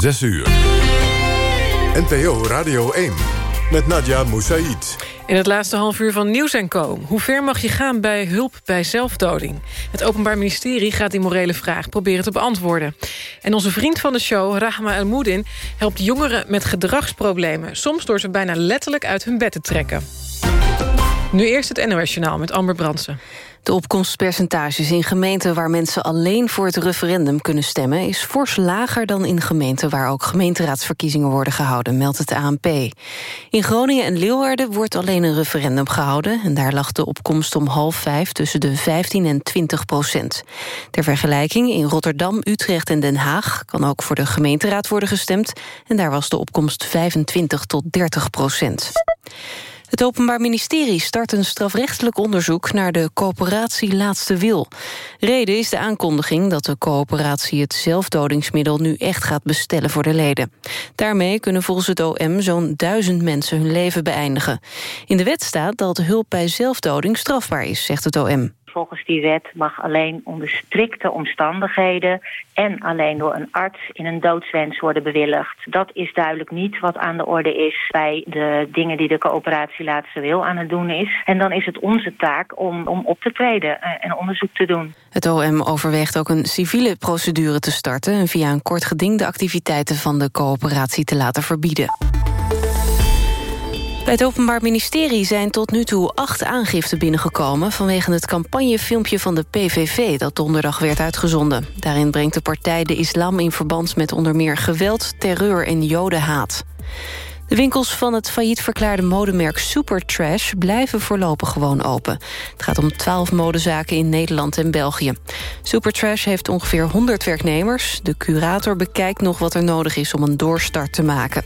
6 uur. NPO Radio 1 met Nadia Moussaïd. In het laatste half uur van Nieuws Co. Hoe ver mag je gaan bij hulp bij zelfdoding? Het Openbaar Ministerie gaat die morele vraag proberen te beantwoorden. En onze vriend van de show, Rahma El Moudin... helpt jongeren met gedragsproblemen. Soms door ze bijna letterlijk uit hun bed te trekken. Nu eerst het NOS Journaal met Amber Brandsen. De opkomstpercentages in gemeenten waar mensen alleen voor het referendum kunnen stemmen... is fors lager dan in gemeenten waar ook gemeenteraadsverkiezingen worden gehouden, meldt het ANP. In Groningen en Leeuwarden wordt alleen een referendum gehouden... en daar lag de opkomst om half vijf tussen de 15 en 20 procent. Ter vergelijking in Rotterdam, Utrecht en Den Haag... kan ook voor de gemeenteraad worden gestemd... en daar was de opkomst 25 tot 30 procent. Het Openbaar Ministerie start een strafrechtelijk onderzoek... naar de coöperatie Laatste Wil. Reden is de aankondiging dat de coöperatie... het zelfdodingsmiddel nu echt gaat bestellen voor de leden. Daarmee kunnen volgens het OM zo'n duizend mensen hun leven beëindigen. In de wet staat dat hulp bij zelfdoding strafbaar is, zegt het OM. Volgens die wet mag alleen onder strikte omstandigheden en alleen door een arts in een doodswens worden bewilligd. Dat is duidelijk niet wat aan de orde is bij de dingen die de coöperatie Laatste Wil aan het doen is. En dan is het onze taak om, om op te treden en onderzoek te doen. Het OM overweegt ook een civiele procedure te starten... en via een kort geding de activiteiten van de coöperatie te laten verbieden. Het Openbaar Ministerie zijn tot nu toe acht aangiften binnengekomen... vanwege het campagnefilmpje van de PVV dat donderdag werd uitgezonden. Daarin brengt de partij de islam in verband met onder meer geweld, terreur en jodenhaat. De winkels van het failliet verklaarde modemerk Supertrash blijven voorlopig gewoon open. Het gaat om twaalf modezaken in Nederland en België. Supertrash heeft ongeveer 100 werknemers. De curator bekijkt nog wat er nodig is om een doorstart te maken.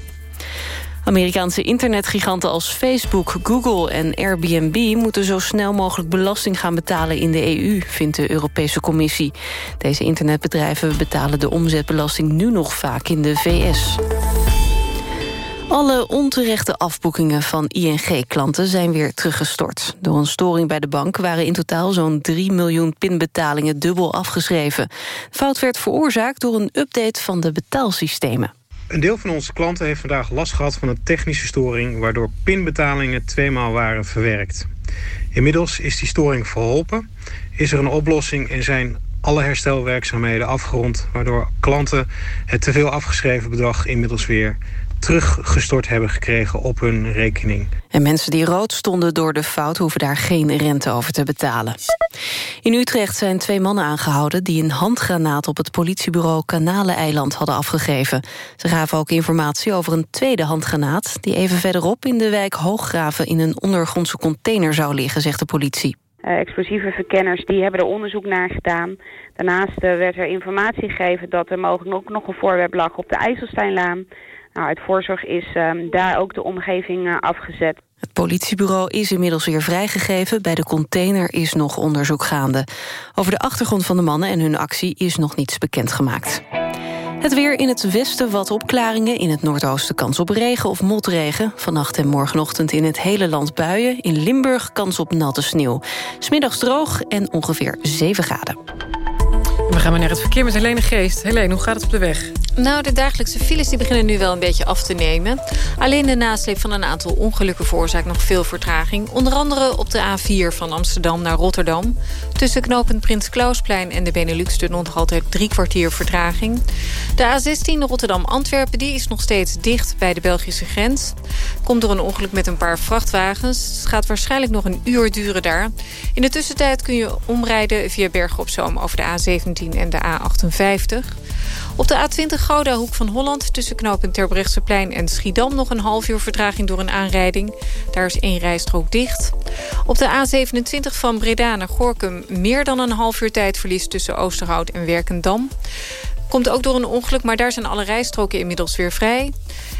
Amerikaanse internetgiganten als Facebook, Google en Airbnb... moeten zo snel mogelijk belasting gaan betalen in de EU, vindt de Europese Commissie. Deze internetbedrijven betalen de omzetbelasting nu nog vaak in de VS. Alle onterechte afboekingen van ING-klanten zijn weer teruggestort. Door een storing bij de bank waren in totaal zo'n 3 miljoen pinbetalingen dubbel afgeschreven. fout werd veroorzaakt door een update van de betaalsystemen. Een deel van onze klanten heeft vandaag last gehad van een technische storing... waardoor pinbetalingen tweemaal waren verwerkt. Inmiddels is die storing verholpen, is er een oplossing... en zijn alle herstelwerkzaamheden afgerond... waardoor klanten het teveel afgeschreven bedrag inmiddels weer teruggestort hebben gekregen op hun rekening. En mensen die rood stonden door de fout... hoeven daar geen rente over te betalen. In Utrecht zijn twee mannen aangehouden... die een handgranaat op het politiebureau Kanaleneiland hadden afgegeven. Ze gaven ook informatie over een tweede handgranaat... die even verderop in de wijk Hooggraven... in een ondergrondse container zou liggen, zegt de politie. Uh, explosieve verkenners die hebben er onderzoek naar gedaan. Daarnaast uh, werd er informatie gegeven dat er mogelijk ook nog een voorwerp lag op de IJsselsteinlaan. Nou, uit voorzorg is um, daar ook de omgeving uh, afgezet. Het politiebureau is inmiddels weer vrijgegeven. Bij de container is nog onderzoek gaande. Over de achtergrond van de mannen en hun actie is nog niets bekendgemaakt. Het weer in het westen wat opklaringen. In het noordoosten kans op regen of motregen. Vannacht en morgenochtend in het hele land buien. In Limburg kans op natte sneeuw. Smiddags droog en ongeveer 7 graden. We gaan maar naar het verkeer met Helene Geest. Helene, hoe gaat het op de weg? Nou, de dagelijkse files die beginnen nu wel een beetje af te nemen. Alleen de nasleep van een aantal ongelukken veroorzaakt nog veel vertraging. Onder andere op de A4 van Amsterdam naar Rotterdam. Tussen knooppunt Prins Klausplein en de Benelux... nog altijd drie kwartier vertraging. De A16 Rotterdam-Antwerpen die is nog steeds dicht bij de Belgische grens. Komt door een ongeluk met een paar vrachtwagens. Het gaat waarschijnlijk nog een uur duren daar. In de tussentijd kun je omrijden via Bergen op Zoom over de A17 en de A58. Op de A20 Gouda Hoek van Holland tussen knooppunt Terbrechtseplein en Schiedam... nog een half uur vertraging door een aanrijding. Daar is één rijstrook dicht. Op de A27 van Breda naar Gorkum meer dan een half uur tijdverlies... tussen Oosterhout en Werkendam. Komt ook door een ongeluk, maar daar zijn alle rijstroken inmiddels weer vrij.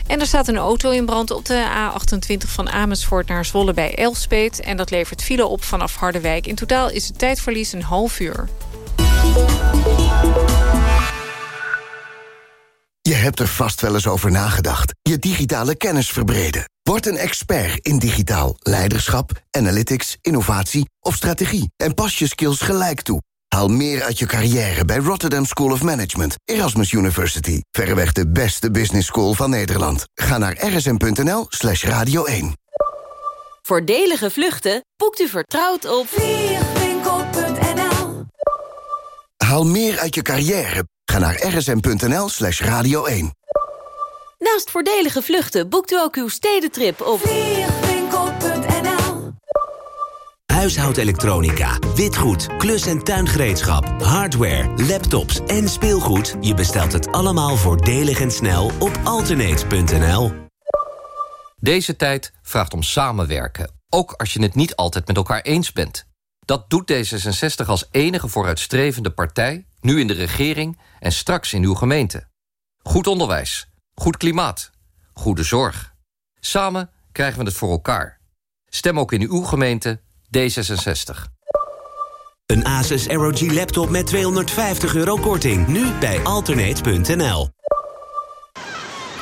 En er staat een auto in brand op de A28 van Amersfoort naar Zwolle bij Elspet. En dat levert file op vanaf Harderwijk. In totaal is het tijdverlies een half uur. Je hebt er vast wel eens over nagedacht. Je digitale kennis verbreden. Word een expert in digitaal leiderschap, analytics, innovatie of strategie. En pas je skills gelijk toe. Haal meer uit je carrière bij Rotterdam School of Management, Erasmus University. Verreweg de beste business school van Nederland. Ga naar rsm.nl slash radio 1. Voordelige vluchten boekt u vertrouwd op vliegwinkel.nl Haal meer uit je carrière. Ga naar rsm.nl slash radio 1. Naast voordelige vluchten boekt u ook uw stedentrip op vliegwinkel.nl Huishoudelektronica, witgoed, klus- en tuingereedschap, hardware, laptops en speelgoed. Je bestelt het allemaal voordelig en snel op alternate.nl. Deze tijd vraagt om samenwerken, ook als je het niet altijd met elkaar eens bent. Dat doet D66 als enige vooruitstrevende partij, nu in de regering en straks in uw gemeente. Goed onderwijs, goed klimaat, goede zorg. Samen krijgen we het voor elkaar. Stem ook in uw gemeente D66. Een Asus ROG laptop met 250 euro korting. Nu bij alternate.nl.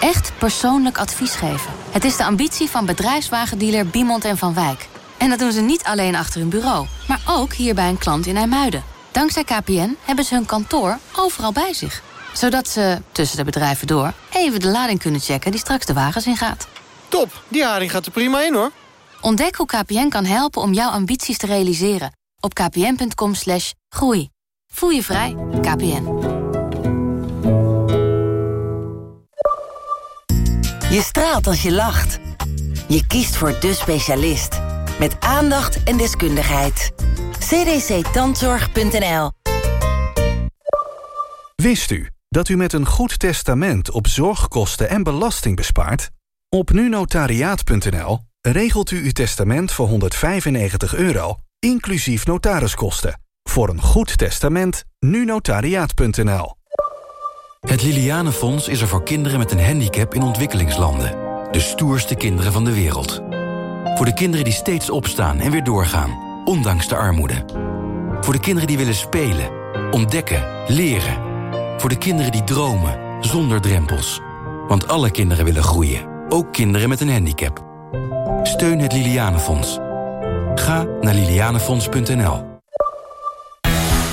Echt persoonlijk advies geven. Het is de ambitie van bedrijfswagendealer Biemond en Van Wijk. En dat doen ze niet alleen achter hun bureau, maar ook hier bij een klant in IJmuiden. Dankzij KPN hebben ze hun kantoor overal bij zich. Zodat ze, tussen de bedrijven door, even de lading kunnen checken die straks de wagens ingaat. Top, die haring gaat er prima in hoor. Ontdek hoe KPN kan helpen om jouw ambities te realiseren. Op kpn.com slash groei. Voel je vrij, KPN. Je straalt als je lacht. Je kiest voor de specialist. Met aandacht en deskundigheid. cdctandzorg.nl Wist u dat u met een goed testament op zorgkosten en belasting bespaart? Op nunotariaat.nl regelt u uw testament voor 195 euro, inclusief notariskosten. Voor een goed testament, nunotariaat.nl. Het Lilianenfonds is er voor kinderen met een handicap in ontwikkelingslanden. De stoerste kinderen van de wereld. Voor de kinderen die steeds opstaan en weer doorgaan, ondanks de armoede. Voor de kinderen die willen spelen, ontdekken, leren. Voor de kinderen die dromen, zonder drempels. Want alle kinderen willen groeien, ook kinderen met een handicap. Steun het Lilianenfonds. Ga naar lilianenfonds.nl.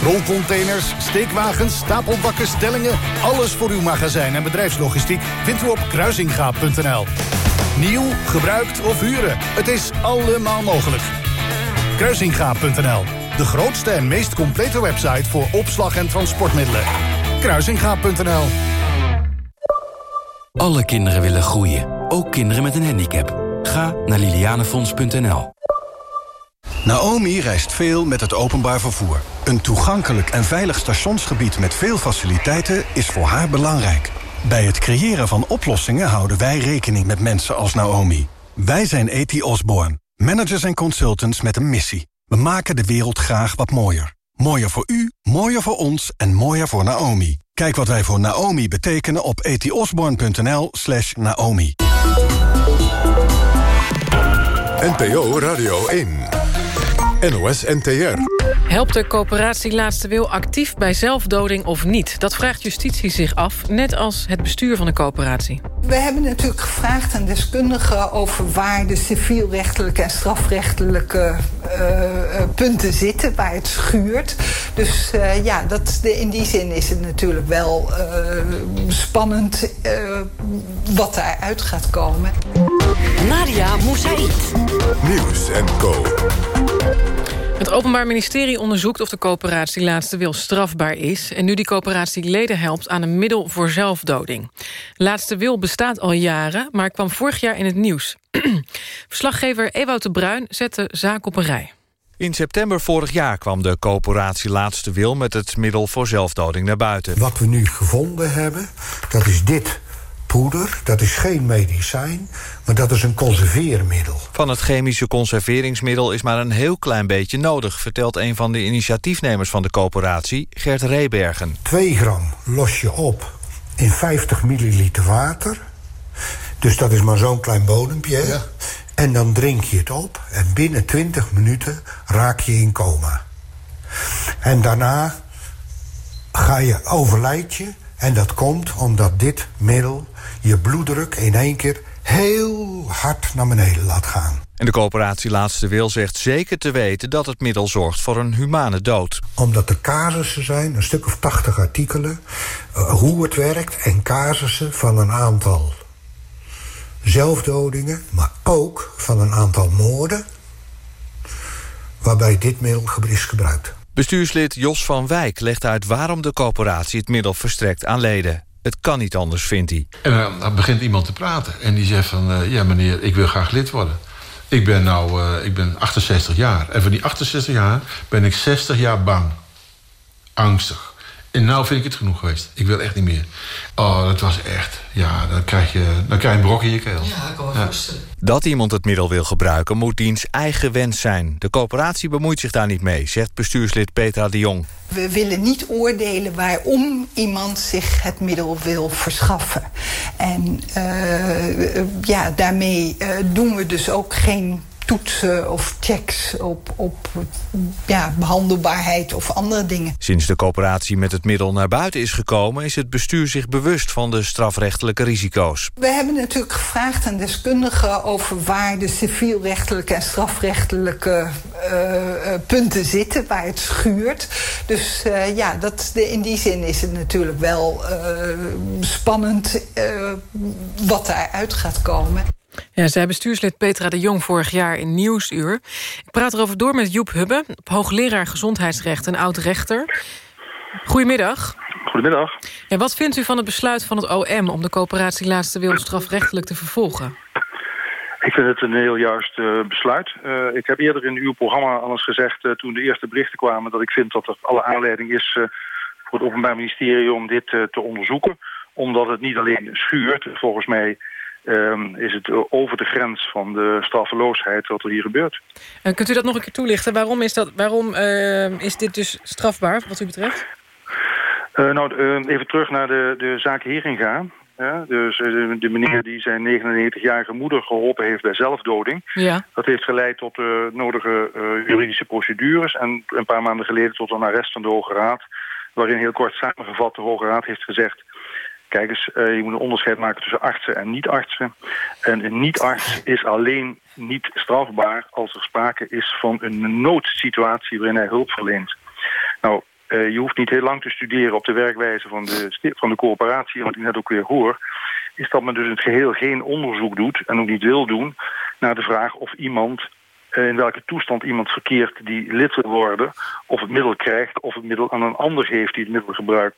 Rolcontainers, steekwagens, stapelbakken, stellingen... alles voor uw magazijn en bedrijfslogistiek vindt u op kruisingaap.nl. Nieuw, gebruikt of huren, het is allemaal mogelijk. Kruisingaap.nl, de grootste en meest complete website... voor opslag en transportmiddelen. Kruisingaap.nl Alle kinderen willen groeien, ook kinderen met een handicap. Ga naar lilianenfonds.nl. Naomi reist veel met het openbaar vervoer. Een toegankelijk en veilig stationsgebied met veel faciliteiten is voor haar belangrijk. Bij het creëren van oplossingen houden wij rekening met mensen als Naomi. Wij zijn E.T. Osborne, managers en consultants met een missie. We maken de wereld graag wat mooier. Mooier voor u, mooier voor ons en mooier voor Naomi. Kijk wat wij voor Naomi betekenen op etiosborn.nl slash Naomi. NPO Radio 1. NOS NTR. Helpt de coöperatie Laatste Wil actief bij zelfdoding of niet? Dat vraagt justitie zich af, net als het bestuur van de coöperatie. We hebben natuurlijk gevraagd aan deskundigen... over waar de civielrechtelijke en strafrechtelijke uh, punten zitten... waar het schuurt. Dus uh, ja, dat, in die zin is het natuurlijk wel spannend... wat daaruit gaat komen. Nadia Moussaïd. Nieuws en Co. Het Openbaar Ministerie onderzoekt of de coöperatie Laatste Wil strafbaar is... en nu die coöperatie leden helpt aan een middel voor zelfdoding. Laatste Wil bestaat al jaren, maar kwam vorig jaar in het nieuws. Verslaggever Ewout de Bruin zette zaak op een rij. In september vorig jaar kwam de coöperatie Laatste Wil... met het middel voor zelfdoding naar buiten. Wat we nu gevonden hebben, dat is dit poeder. Dat is geen medicijn, maar dat is een conserveermiddel. Van het chemische conserveringsmiddel is maar een heel klein beetje nodig... vertelt een van de initiatiefnemers van de coöperatie, Gert Rebergen. 2 gram los je op in 50 milliliter water. Dus dat is maar zo'n klein bodempje. Ja. En dan drink je het op en binnen 20 minuten raak je in coma. En daarna ga je, overlijd je... En dat komt omdat dit middel je bloeddruk in één keer heel hard naar beneden laat gaan. En de coöperatie Laatste Wil zegt zeker te weten... dat het middel zorgt voor een humane dood. Omdat er casussen zijn, een stuk of tachtig artikelen... Uh, hoe het werkt en casussen van een aantal zelfdodingen... maar ook van een aantal moorden... waarbij dit middel is gebruikt. Bestuurslid Jos van Wijk legt uit waarom de coöperatie... het middel verstrekt aan leden. Het kan niet anders, vindt hij. En dan begint iemand te praten en die zegt van... Uh, ja meneer, ik wil graag lid worden. Ik ben nou uh, ik ben 68 jaar. En van die 68 jaar ben ik 60 jaar bang. Angstig. En nou vind ik het genoeg geweest. Ik wil echt niet meer. Oh, dat was echt... Ja, dan krijg je, dan krijg je een brok in je keel. Ja, ik kan voorstellen. Dat iemand het middel wil gebruiken moet diens eigen wens zijn. De coöperatie bemoeit zich daar niet mee, zegt bestuurslid Petra de Jong. We willen niet oordelen waarom iemand zich het middel wil verschaffen. En uh, ja, daarmee uh, doen we dus ook geen toetsen of checks op, op ja, behandelbaarheid of andere dingen. Sinds de coöperatie met het middel naar buiten is gekomen... is het bestuur zich bewust van de strafrechtelijke risico's. We hebben natuurlijk gevraagd aan deskundigen... over waar de civielrechtelijke en strafrechtelijke uh, punten zitten... waar het schuurt. Dus uh, ja, dat, in die zin is het natuurlijk wel spannend... wat daaruit gaat komen. Ja, zij bestuurslid Petra de Jong vorig jaar in Nieuwsuur. Ik praat erover door met Joep Hubbe, hoogleraar gezondheidsrecht en oud-rechter. Goedemiddag. Goedemiddag. Ja, wat vindt u van het besluit van het OM om de coöperatie Laatste Wil strafrechtelijk te vervolgen? Ik vind het een heel juist uh, besluit. Uh, ik heb eerder in uw programma al eens gezegd... Uh, toen de eerste berichten kwamen... dat ik vind dat er alle aanleiding is voor het Openbaar Ministerie... om dit te onderzoeken. Omdat het niet alleen schuurt, volgens mij Um, is het over de grens van de straffeloosheid wat er hier gebeurt. En kunt u dat nog een keer toelichten? Waarom is, dat, waarom, uh, is dit dus strafbaar, wat u betreft? Uh, nou, uh, even terug naar de, de zaak Heringa. Ja, dus de meneer die zijn 99-jarige moeder geholpen heeft bij zelfdoding. Ja. Dat heeft geleid tot de nodige juridische procedures. En een paar maanden geleden tot een arrest van de Hoge Raad. Waarin heel kort samengevat de Hoge Raad heeft gezegd... Kijk eens, uh, je moet een onderscheid maken tussen artsen en niet-artsen. En een niet-arts is alleen niet strafbaar als er sprake is van een noodsituatie waarin hij hulp verleent. Nou, uh, je hoeft niet heel lang te studeren op de werkwijze van de, van de coöperatie. Wat ik net ook weer hoor, is dat men dus in het geheel geen onderzoek doet en ook niet wil doen naar de vraag of iemand eh, in welke toestand iemand verkeert die lid wil worden... of het middel krijgt of het middel aan een ander geeft die het middel gebruikt.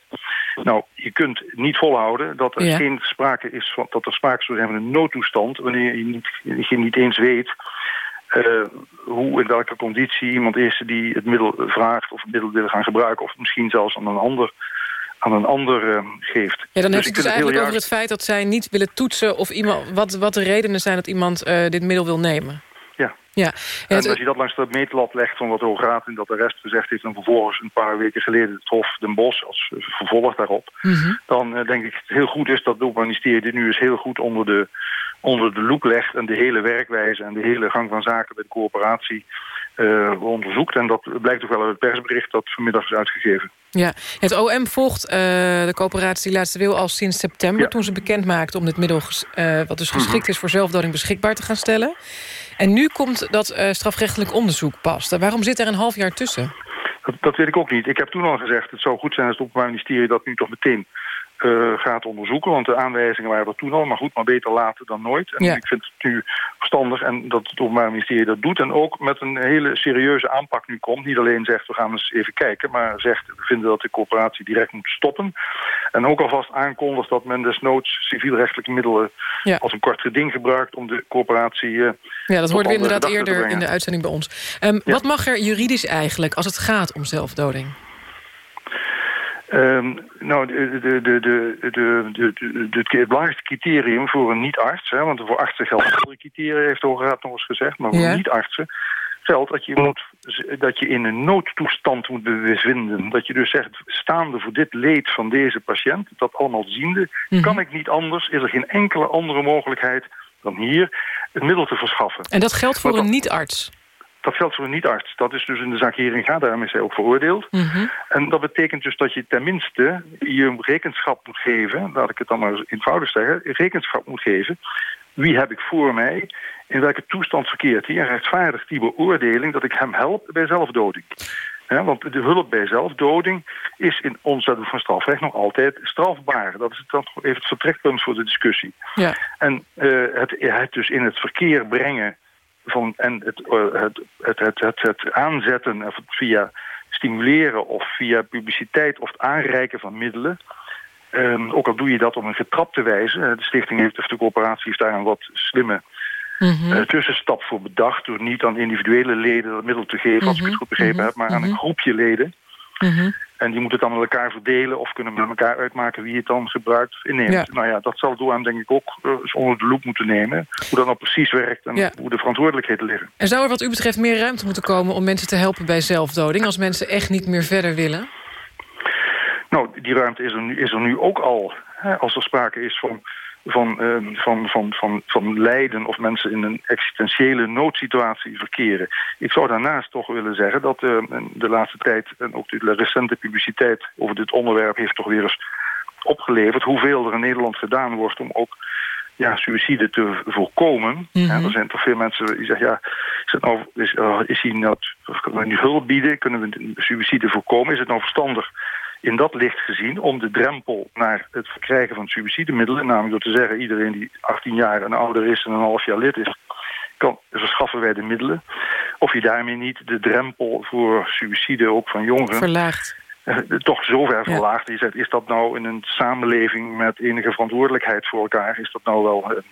Nou, je kunt niet volhouden dat er geen sprake is van, dat er sprake zou zijn van een noodtoestand... wanneer je niet, je niet eens weet uh, hoe in welke conditie iemand is die het middel vraagt... of het middel wil gaan gebruiken of misschien zelfs aan een ander aan een ander uh, geeft. Ja, dan dus heeft het dus eigenlijk over het feit dat zij niet willen toetsen... of iemand, wat, wat de redenen zijn dat iemand uh, dit middel wil nemen. Ja. En als je dat langs dat meetlat legt van wat de Hoge Raad in dat arrest gezegd heeft... en vervolgens een paar weken geleden het Hof Den Bosch als vervolg daarop... Mm -hmm. dan uh, denk ik het heel goed is dat het Ministerie dit nu eens heel goed onder de, onder de loep legt... en de hele werkwijze en de hele gang van zaken bij de coöperatie uh, onderzoekt. En dat blijkt ook wel uit het persbericht dat vanmiddag is uitgegeven. Ja, het OM volgt uh, de coöperatie Laatste Wil al sinds september... Ja. toen ze bekend maakte om dit middel, wat dus geschikt is voor zelfdoding... beschikbaar te gaan stellen. En nu komt dat uh, strafrechtelijk onderzoek pas. Waarom zit er een half jaar tussen? Dat, dat, weet ik ook niet. Ik heb toen al gezegd, het zou goed zijn als het Openbaar Ministerie dat nu toch meteen uh, gaat onderzoeken. Want de aanwijzingen waren er toen al, maar goed, maar beter later dan nooit. En ja. ik vind het nu verstandig en dat het Openbaar Ministerie dat doet. En ook met een hele serieuze aanpak nu komt. Niet alleen zegt, we gaan eens even kijken, maar zegt, we vinden dat de coöperatie direct moet stoppen. En ook alvast aankondigt dat men desnoods civielrechtelijke middelen ja. als een kort geding gebruikt om de coöperatie... Uh, ja, dat hoorden we inderdaad eerder in de uitzending bij ons. Um, ja. Wat mag er juridisch eigenlijk als het gaat om zelfdoding? Nou, de, de, de, de, de, de, het belangrijkste criterium voor een niet-arts... want voor artsen geldt andere criteria, heeft de Hoge Raad nog eens gezegd... maar voor niet-artsen geldt dat je, moet, dat je in een noodtoestand moet bevinden. Dat je dus zegt, staande voor dit leed van deze patiënt... dat allemaal ziende, Mhm. kan ik niet anders... is er geen enkele andere mogelijkheid dan hier het middel te verschaffen. En dat geldt voor een niet-arts? Dat geldt voor een niet-arts. Dat is dus in de zaak Heringa, daarom is hij ook veroordeeld. Mm -hmm. En dat betekent dus dat je tenminste je rekenschap moet geven... laat ik het dan maar eenvoudig zeggen... rekenschap moet geven wie heb ik voor mij, in welke toestand verkeert hij... en rechtvaardigt die beoordeling dat ik hem help bij zelfdoding. want de hulp bij zelfdoding is in ons wetboek van strafrecht nog altijd strafbaar. Dat is dan even het vertrekpunt voor de discussie. Ja. En uh, het, het dus in het verkeer brengen van, en het, uh, het, het, het, het, het, aanzetten of via stimuleren of via publiciteit of het aanreiken van middelen... Um, ook al doe je dat op een getrapte wijze. De stichting heeft, of de coöperatie heeft daar een wat slimme mm uh, tussenstap voor bedacht... door niet aan individuele leden dat middel te geven, als ik het goed begrepen heb... maar aan een groepje leden. En die moeten het dan met elkaar verdelen of kunnen met elkaar uitmaken wie het dan gebruikt inneemt. Ja. Nou ja, dat zal het denk ik ook uh, onder de loep moeten nemen. Hoe dat nou precies werkt en ja. hoe de verantwoordelijkheden liggen. En zou er wat u betreft meer ruimte moeten komen om mensen te helpen bij zelfdoding... als mensen echt niet meer verder willen? Nou, die ruimte is er nu, is er nu ook al. Hè, als er sprake is van, van, uh, van, van, van, van lijden of mensen in een existentiële noodsituatie verkeren. Ik zou daarnaast toch willen zeggen dat uh, de laatste tijd... en ook de recente publiciteit over dit onderwerp heeft toch weer eens opgeleverd... hoeveel er in Nederland gedaan wordt om ook ja, suïcide te voorkomen. Mm -hmm. er zijn toch veel mensen die zeggen, ja, is, het nou, is, uh, is hij nou, kunnen we nu hulp bieden? Kunnen we suïcide voorkomen? Is het nou verstandig in dat licht gezien om de drempel naar het verkrijgen van suïcidemiddelen, namelijk door te zeggen iedereen die 18 jaar en ouder is en een half jaar lid is, kan, verschaffen wij de middelen. Of je daarmee niet de drempel voor suïcide ook van jongeren... Verlaagt. Uh, toch zover verlaagd. Je zegt, is dat nou in een samenleving met enige verantwoordelijkheid voor elkaar... is dat nou wel een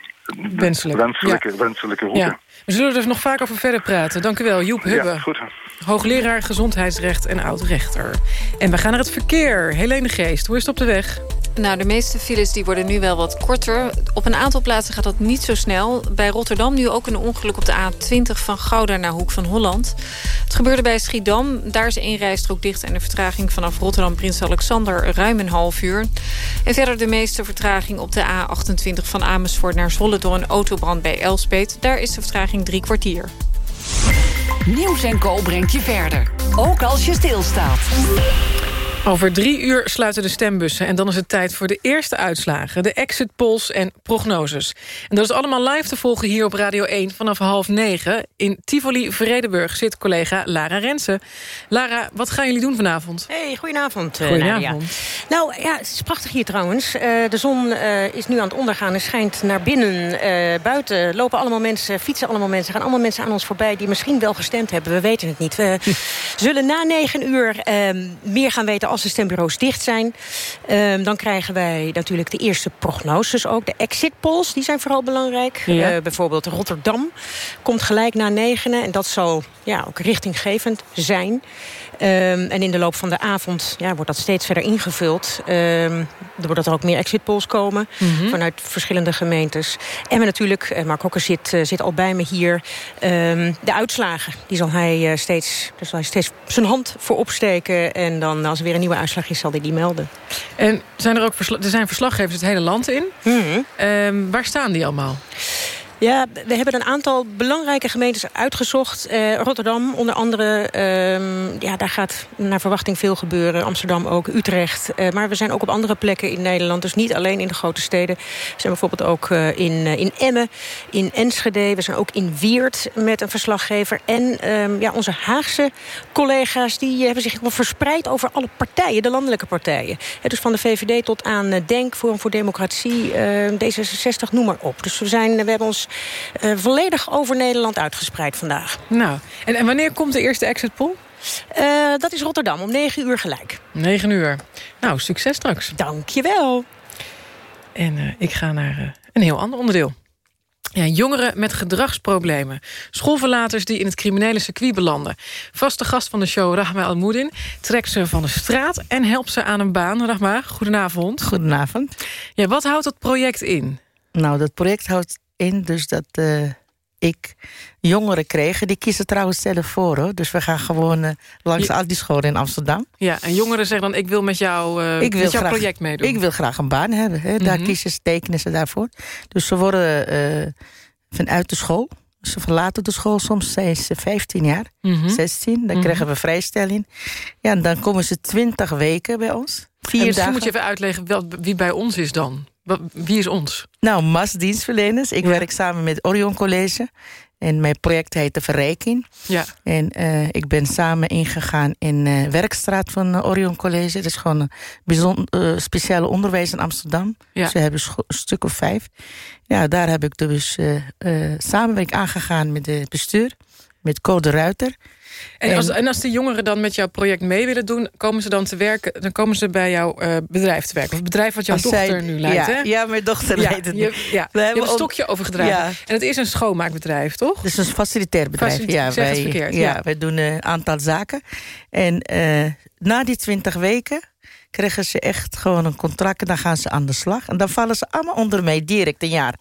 wenselijk. wenselijke, ja. wenselijke route? Ja. We zullen er dus nog vaak over verder praten. Dank u wel, Joep Hubbe. Ja, goed. Hoogleraar Gezondheidsrecht en oud-rechter. En we gaan naar het verkeer. Helene Geest, hoe is het op de weg? Nou, de meeste files die worden nu wel wat korter. Op een aantal plaatsen gaat dat niet zo snel. Bij Rotterdam nu ook een ongeluk op de A20 van Gouda naar Hoek van Holland. Het gebeurde bij Schiedam. Daar is één rijstrook dicht en de vertraging vanaf Rotterdam Prins Alexander ruim een half uur. En verder de meeste vertraging op de A28 van Amersfoort naar Zwolle door een autobrand bij Elspeet. Daar is de vertraging drie kwartier. Nieuws en Co brengt je verder. Ook als je stilstaat. Over drie uur sluiten de stembussen en dan is het tijd voor de eerste uitslagen. De exit polls en prognoses. En dat is allemaal live te volgen hier op Radio 1 vanaf half negen. In Tivoli Vredenburg zit collega Lara Rensen. Lara, wat gaan jullie doen vanavond? Hey, goedenavond. Uh, goedenavond. Nou ja, het is prachtig hier trouwens. Uh, de zon uh, is nu aan het ondergaan en schijnt naar binnen. buiten lopen allemaal mensen, fietsen allemaal mensen. gaan allemaal mensen aan ons voorbij die misschien wel gestemd hebben. We weten het niet. We zullen na negen uur ehm, meer gaan weten als de stembureaus dicht zijn. Um, dan krijgen wij natuurlijk de eerste prognoses ook. De exit polls, die zijn vooral belangrijk. Ja. Uh, bijvoorbeeld Rotterdam komt gelijk na negenen. En dat zal ja, ook richtinggevend zijn. Um, en in de loop van de avond ja, wordt dat steeds verder ingevuld. Um, er worden er ook meer exit polls komen Mhm. mm -hmm. vanuit verschillende gemeentes. En we natuurlijk, uh, Mark Hokker zit, uh, zit al bij me hier... Um, de uitslagen, die zal hij, uh, steeds, daar zal hij steeds zijn hand voor opsteken. En dan als er weer een nieuwe uitslag is, zal hij die melden. En zijn er ook er zijn verslaggevers het hele land in. Mm -hmm. waar staan die allemaal? Ja, we hebben een aantal belangrijke gemeentes uitgezocht. Uh, Rotterdam onder andere, uh, ja, daar gaat naar verwachting veel gebeuren. Amsterdam ook, Utrecht. Uh, maar we zijn ook op andere plekken in Nederland. Dus niet alleen in de grote steden. We zijn bijvoorbeeld ook uh, in, in Emmen, in Enschede. We zijn ook in Weert met een verslaggever. En um, ja, onze Haagse collega's die hebben zich verspreid over alle partijen. De landelijke partijen. Dus van de VVD tot aan Denk, Forum voor Democratie, D66, noem maar op. Dus we, zijn, we hebben ons uh, volledig over Nederland uitgespreid vandaag. Nou, en, en wanneer komt de eerste exit poll? Uh, dat is Rotterdam, om 9 uur gelijk. 9 uur. Nou, succes straks. Dank je wel. En uh, ik ga naar een heel ander onderdeel. Ja, jongeren met gedragsproblemen. Schoolverlaters die in het criminele circuit belanden. Vaste gast van de show, Rahma Almoedin... trekt ze van de straat en helpt ze aan een baan. Rahma, goedenavond. Goedenavond. Ja, wat houdt dat project in? Nou, dat project houdt in dus dat uh, ik jongeren kreeg. Die kiezen trouwens zelf voor, hoor. Dus we gaan gewoon uh, langs ja. al die scholen in Amsterdam. Ja, en jongeren zeggen dan, ik wil met jou uh, ik wil met jouw graag, project meedoen. Ik wil graag een baan hebben. Hè. Daar mm -hmm. kiezen ze, tekenen ze daarvoor. Dus ze worden vanuit de school... Ze verlaten de school, soms zijn ze 15 jaar, Mhm. mm -hmm. 16. Dan mm -hmm. krijgen we vrijstelling. Ja, en dan komen ze 20 weken bij ons. Vier en misschien dagen. moet je even uitleggen wel, wie bij ons is dan. Wie is ons? Nou, MAS dienstverleners. Ik werk samen met Orion College. En mijn project heet De Verrijking. Ja. En uh, ik ben samen ingegaan in uh, Werkstraat van uh, Orion College. Dat is gewoon een bijzonder speciale onderwijs in Amsterdam. Ja. Ze hebben een stuk of vijf. Ja, daar heb ik dus samenwerking aangegaan met het bestuur. Met Code Ruiter. En als, en als de jongeren dan met jouw project mee willen doen... komen ze dan te werken, dan komen ze bij jouw uh, bedrijf te werken. Of het bedrijf wat jouw dochter zij, nu leidt, ja, hè? Ja, mijn dochter ja, leidt het je, ja, We hebben een stokje overgedragen. Ja. En het is een schoonmaakbedrijf, toch? Het is een facilitair bedrijf. Ja, wij, verkeerd, ja, ja. wij doen een aantal zaken. En eh, na die twintig weken krijgen ze echt gewoon een contract... en dan gaan ze aan de slag. En dan vallen ze allemaal onder mij direct een jaar.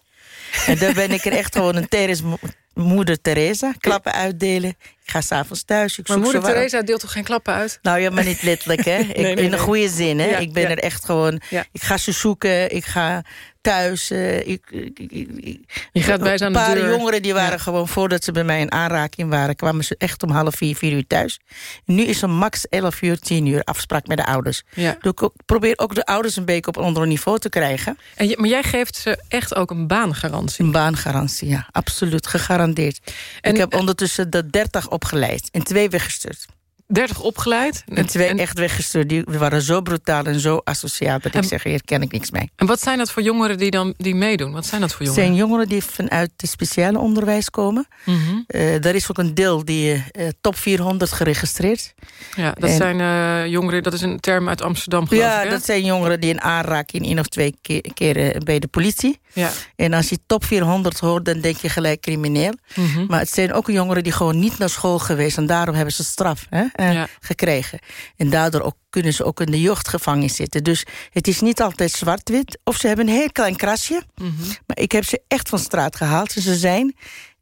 En dan ben ik er echt gewoon een moeder Teresa. Klappen uitdelen. Ik ga s'avonds thuis. Ik Maar moeder Teresa deelt toch geen klappen uit? Nou ja, maar niet letterlijk, hè. Ik, nee, in een nee. goede zin, hè. Ja, ik ben ja. er echt gewoon... Ja. Ik ga ze zoeken, ik ga thuis. eh, ik, ik, ik- Je gaat bij Een de paar jongeren die waren gewoon... voordat ze bij mij in aanraking waren... kwamen ze echt om half vier, vier uur thuis. Nu is er max 11 uur, 10 uur afspraak met de ouders. Ja. Dus ik probeer ook de ouders een beetje op een ander niveau te krijgen. En je, maar jij geeft ze echt ook een baangarantie. Een baangarantie, ja. Absoluut, gegarandeerd. En- ik heb ondertussen de 30 opgeleid. En twee weggestuurd. 30 opgeleid. En twee echt weggestuurd. Die waren zo brutaal en zo asociaal... dat ik zeg, hier ken ik niks mee. En wat zijn dat voor jongeren die dan die meedoen? Wat zijn dat voor Het jongeren? zijn jongeren die vanuit het speciale onderwijs komen. Mhm. Eh, er is ook een deel die eh, top 400 geregistreerd. Ja, dat En- zijn eh, jongeren, dat is een term uit Amsterdam geloof Ja, ik, hè? dat zijn jongeren die in aanraking één of twee ke- keren bij de politie. Ja. En als je top 400 hoort, dan denk je gelijk crimineel. Mhm. Maar het zijn ook jongeren die gewoon niet naar school geweest... en daarom hebben ze straf hè, eh, Ja. gekregen. En daardoor ook, kunnen ze ook in de jeugdgevangenis zitten. Dus het is niet altijd zwart-wit. Of ze hebben een heel klein krasje. Mhm. Maar ik heb ze echt van straat gehaald. Ze zijn...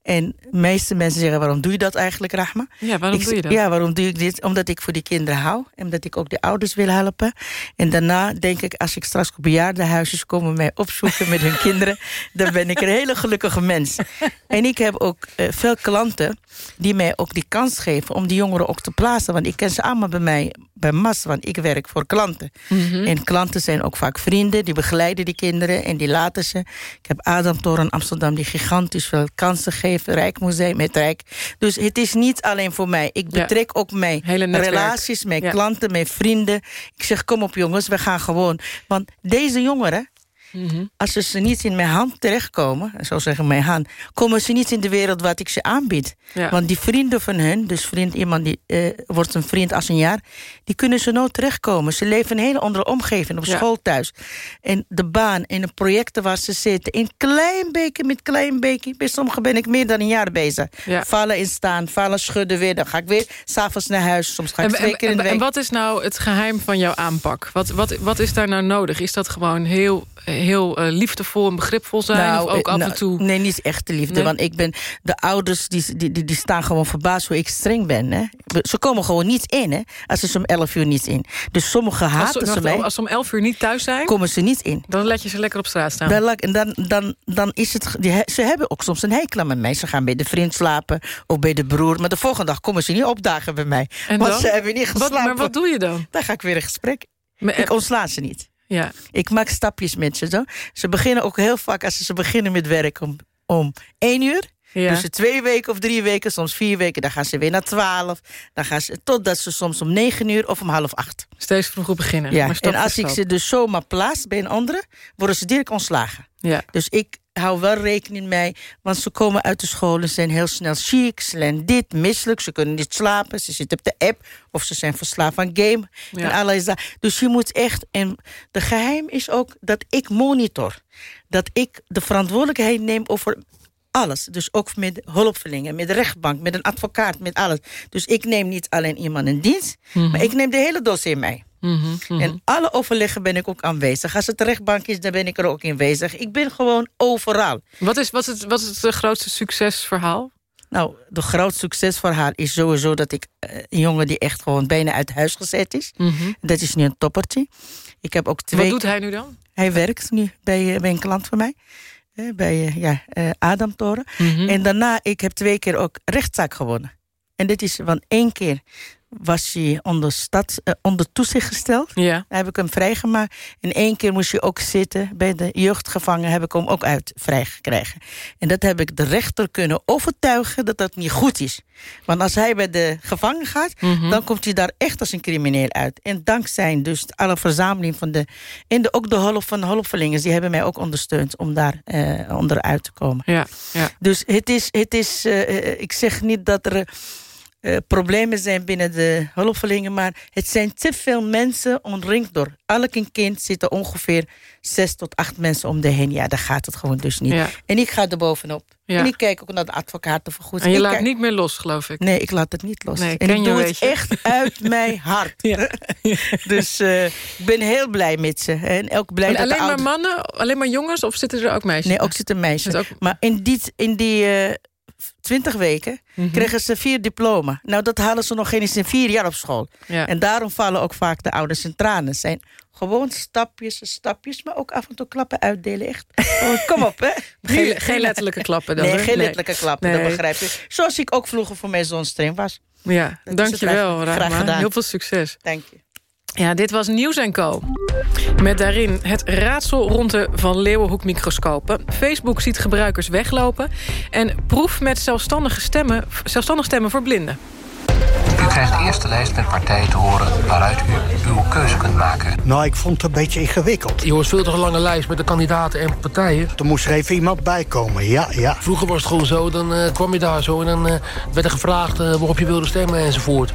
En de meeste mensen zeggen, waarom doe je dat eigenlijk, Rahma? Ja, waarom Ik doe je dat? Ja, waarom doe ik dit? Omdat ik voor die kinderen hou. En omdat ik ook de ouders wil helpen. En daarna denk ik, als ik straks op bejaardenhuisjes kom... en mij opzoeken met hun kinderen... dan ben ik een hele gelukkige mens. En ik heb ook eh, veel klanten die mij ook die kans geven... om die jongeren ook te plaatsen. Want ik ken ze allemaal bij mij, bij MAS, want ik werk voor klanten. Mhm. En klanten zijn ook vaak vrienden, die begeleiden die kinderen... en die laten ze. Ik heb Adam Toren Amsterdam, die gigantisch veel kansen geeft. Rijkmuseum met Rijk. Dus het is niet alleen voor mij. Ik Ja. betrek ook mijn relaties, mijn Ja. klanten, mijn vrienden. Ik zeg, kom op jongens, we gaan gewoon. Want deze jongeren, Mhm. als ze niet in mijn hand terechtkomen... zo zeggen mijn hand... komen ze niet in de wereld wat ik ze aanbied. Ja. Want die vrienden van hun, dus vriend, iemand die eh, wordt een vriend als een jaar... die kunnen ze nooit terechtkomen. Ze leven in een hele andere omgeving, op Ja. school thuis. En de baan en de projecten waar ze zitten... in klein beetje met klein beetje... bij sommigen ben ik meer dan een jaar bezig. Ja. Vallen en staan, vallen, schudden weer. Dan ga ik weer s'avonds naar huis. Soms ga ik En, twee en, keer in de en, en week. wat is nou het geheim van jouw aanpak? Wat, wat, wat is daar nou nodig? Is dat gewoon heel, heel eh, liefdevol en begripvol zijn? of ook eh, af nou, en toe... Nee, niet echte liefde. Nee? Want ik ben... De ouders die, die, die, die staan gewoon verbaasd hoe ik streng ben. Hè. Ze komen gewoon niet in, hè. Als ze om 11 uur niet in. Dus sommigen als, haten ze, mij. als ze om 11 uur niet thuis zijn, Komen ze niet in. dan let je ze lekker op straat staan. Dan, dan, dan, dan is het... Die, ze hebben ook soms een hekel aan mij. Ze gaan bij de vriend slapen of bij de broer. Maar de volgende dag komen ze niet opdagen bij mij. En want dan? ze hebben niet Wat- geslapen. maar wat doe je dan? Dan ga ik weer in gesprek. Maar, Ik ontsla ze niet. Ja. Ik maak stapjes met ze. Zo. Ze beginnen ook heel vaak, als ze beginnen met werk om, om één uur. Ja. Dus twee weken of drie weken, soms vier weken. Dan gaan ze weer naar twaalf. Dan gaan ze, totdat ze soms om negen uur of om half acht. Steeds vroeg beginnen. Ja. maar En als ik ze dus zomaar plaats bij een andere... worden ze direct ontslagen. Ja. Dus ik hou wel rekening mee. Want ze komen uit de school en zijn heel snel ziek. Ze zijn dit, misselijk. Ze kunnen niet slapen. Ze zitten op de app. Of ze zijn verslaafd aan game. Ja. En allerlei za- Dus je moet echt... En de geheim is ook dat ik monitor. Dat ik de verantwoordelijkheid neem over alles. Dus ook met hulpverleningen, met de rechtbank, met een advocaat, met alles. Dus ik neem niet alleen iemand in dienst... Mhm. maar ik neem de hele dossier mee. Mhm, mhm. En alle overleggen ben ik ook aanwezig. Als het rechtbank is, dan ben ik er ook aanwezig. Ik ben gewoon overal. Wat is, wat, is het, wat is het grootste succesverhaal? Nou, de groot succesverhaal is sowieso dat ik eh, een jongen die echt gewoon bijna uit huis gezet is. Mhm. Dat is nu een toppertje. Ik heb ook twee. Wat doet hij nu dan? Hij werkt nu bij, eh, bij een klant van mij. Eh, bij ja, Adamtoren. En daarna, ik heb twee keer ook rechtszaak gewonnen. En dit is van één keer was hij onder, eh, onder toezicht gesteld. Ja. Daar heb ik hem vrijgemaakt. En één keer moest hij ook zitten. Bij de jeugdgevangen heb ik hem ook uit vrijgekregen. En dat heb ik de rechter kunnen overtuigen dat dat niet goed is. Want als hij bij de gevangen gaat, Mhm. dan komt hij daar echt als een crimineel uit. En dankzij dus alle verzameling van de... en de, ook de hulp van de hulpverleners, die hebben mij ook ondersteund... om daar eh, onderuit te komen. Ja, ja. Dus het is, het is eh, ik zeg niet dat er eh, problemen zijn binnen de hulpverleningen... maar het zijn te veel mensen omringd door. Elk een kind zitten ongeveer zes tot acht mensen om de heen. Ja, daar gaat het gewoon dus niet. Ja. En ik ga er bovenop. Ja. En ik kijk ook naar de advocatenvergoeding. En je Ik laat kijk- niet meer los, geloof ik. Nee, ik laat het niet los. Nee, en ken ik doe het je. echt uit mijn hart. dus eh, ik ben heel blij met ze. En ook blij En dat de alleen maar ouders- mannen, alleen maar jongens of zitten er ook meisjes? Nee, ook zitten meisjes. Ook- Maar in die, in die eh, 20 weken Mhm. kregen ze vier diploma. Nou, dat halen ze nog geen eens in vier jaar op school. Ja. En daarom vallen ook vaak de ouders in tranen. Het zijn gewoon stapjes, stapjes, maar ook af en toe klappen uitdelen. Echt. Oh, kom op, hè. Geen- letterlijke klappen dan, Nee, geen Nee. letterlijke klappen, Nee. dat begrijp je. Zoals ik ook vroeger voor mijn zoon stream was. Ja, Dat dankjewel, graag- gedaan. Heel veel succes. Dank je. Ja, dit was Nieuws Co. Met daarin het raadsel rond de Van Leeuwenhoek microscopen. Facebook ziet gebruikers weglopen. En proef met zelfstandige stemmen, zelfstandig stemmen voor blinden. U krijgt eerst de lijst met partijen te horen waaruit u uw keuze kunt maken. Nou, ik vond het een beetje ingewikkeld. Je hoort veel te lange lijst met de kandidaten en partijen. Er moest er even iemand bij komen, ja, ja. Vroeger was het gewoon zo, dan eh, kwam je daar zo... en dan eh, werd er gevraagd eh, waarop je wilde stemmen enzovoort.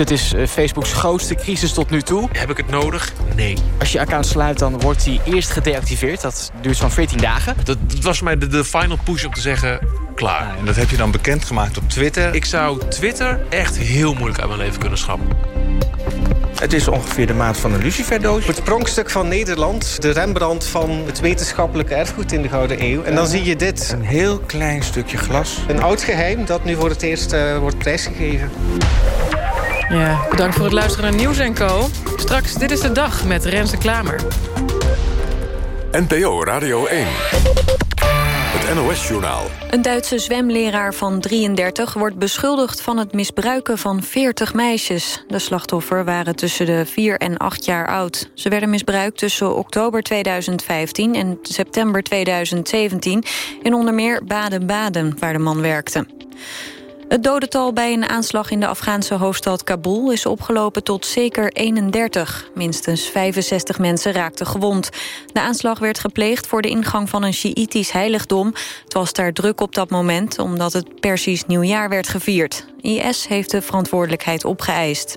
Het is eh, Facebooks grootste crisis tot nu toe. Heb ik het nodig? Nee. Als je account sluit, dan wordt die eerst gedeactiveerd. Dat duurt zo'n 14 dagen. Dat, dat was voor mij de, de final push om te zeggen, klaar. En dat heb je dan bekendgemaakt op Twitter. Ik zou Twitter echt heel moeilijk uit mijn leven kunnen schrappen. Het is ongeveer de maat van een luciferdoos. Het pronkstuk van Nederland. De Rembrandt van het wetenschappelijke erfgoed in de Gouden Eeuw. En dan zie je dit. Een heel klein stukje glas. Een oud geheim dat nu voor het eerst eh, wordt prijsgegeven. Ja, bedankt voor het luisteren naar Nieuws Co. Straks Dit is de Dag met Renze Klamer. NPO Radio 1. Het NOS-journaal. Een Duitse zwemleraar van 33 wordt beschuldigd van het misbruiken van 40 meisjes. De slachtoffer waren tussen de 4 en 8 jaar oud. Ze werden misbruikt tussen oktober 2015 en september 2017... in onder meer Baden-Baden, waar de man werkte. Het dodental bij een aanslag in de Afghaanse hoofdstad Kabul is opgelopen tot zeker 31. Minstens 65 mensen raakten gewond. De aanslag werd gepleegd voor de ingang van een Sjiïtisch heiligdom. Het was daar druk op dat moment omdat het Persisch nieuwjaar werd gevierd. IS heeft de verantwoordelijkheid opgeëist.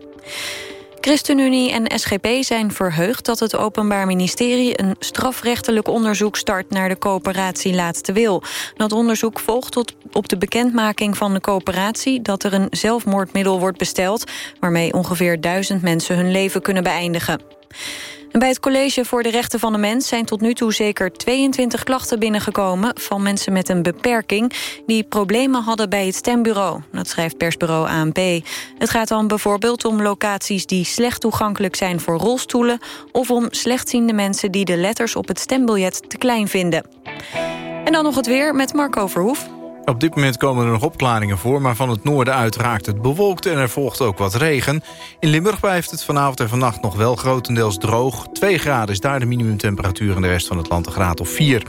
ChristenUnie en SGP zijn verheugd dat het Openbaar Ministerie... een strafrechtelijk onderzoek start naar de coöperatie Laatste Wil. Dat onderzoek volgt tot op de bekendmaking van de coöperatie... dat er een zelfmoordmiddel wordt besteld... waarmee ongeveer duizend mensen hun leven kunnen beëindigen. Bij het College voor de Rechten van de Mens zijn tot nu toe zeker 22 klachten binnengekomen van mensen met een beperking die problemen hadden bij het stembureau. Dat schrijft persbureau ANP. Het gaat dan bijvoorbeeld om locaties die slecht toegankelijk zijn voor rolstoelen of om slechtziende mensen die de letters op het stembiljet te klein vinden. En dan nog het weer met Marco Verhoef. Op dit moment komen er nog opklaringen voor... maar van het noorden uit raakt het bewolkt en er volgt ook wat regen. In Limburg blijft het vanavond en vannacht nog wel grotendeels droog. 2 graden is daar de minimumtemperatuur... en de rest van het land een graad of 4.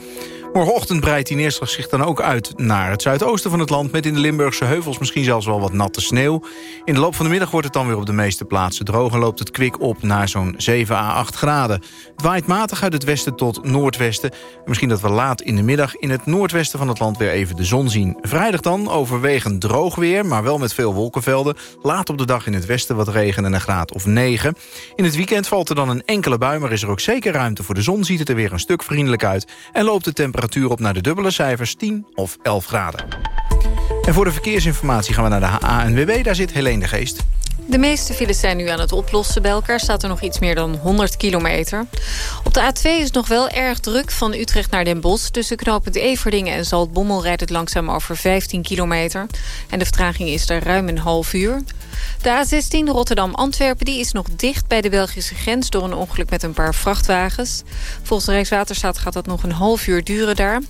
Morgenochtend breidt die neerslag zich dan ook uit naar het zuidoosten van het land... met in de Limburgse heuvels misschien zelfs wel wat natte sneeuw. In de loop van de middag wordt het dan weer op de meeste plaatsen droog... en loopt het kwik op naar zo'n 7 à 8 graden. Het waait matig uit het westen tot noordwesten. Misschien dat we laat in de middag in het noordwesten van het land... weer even de zon zien. Vrijdag dan overwegend droog weer, maar wel met veel wolkenvelden. Laat op de dag in het westen wat regen en een graad of 9. In het weekend valt er dan een enkele bui... maar is er ook zeker ruimte voor de zon, ziet het er weer een stuk vriendelijk uit... en loopt de temperatuur op naar de dubbele cijfers 10 of 11 graden. En voor de verkeersinformatie gaan we naar de ANWB. Daar zit Helene de Geest. De meeste files zijn nu aan het oplossen. Bij elkaar staat er nog iets meer dan 100 kilometer. Op de A2 is nog wel erg druk van Utrecht naar Den Bosch. Tussen knooppunt Everdingen en Zaltbommel rijdt het langzaam over 15 kilometer. En de vertraging is er ruim een half uur. De A16 Rotterdam-Antwerpen is nog dicht bij de Belgische grens... door een ongeluk met een paar vrachtwagens. Volgens Rijkswaterstaat gaat dat nog een half uur duren daar.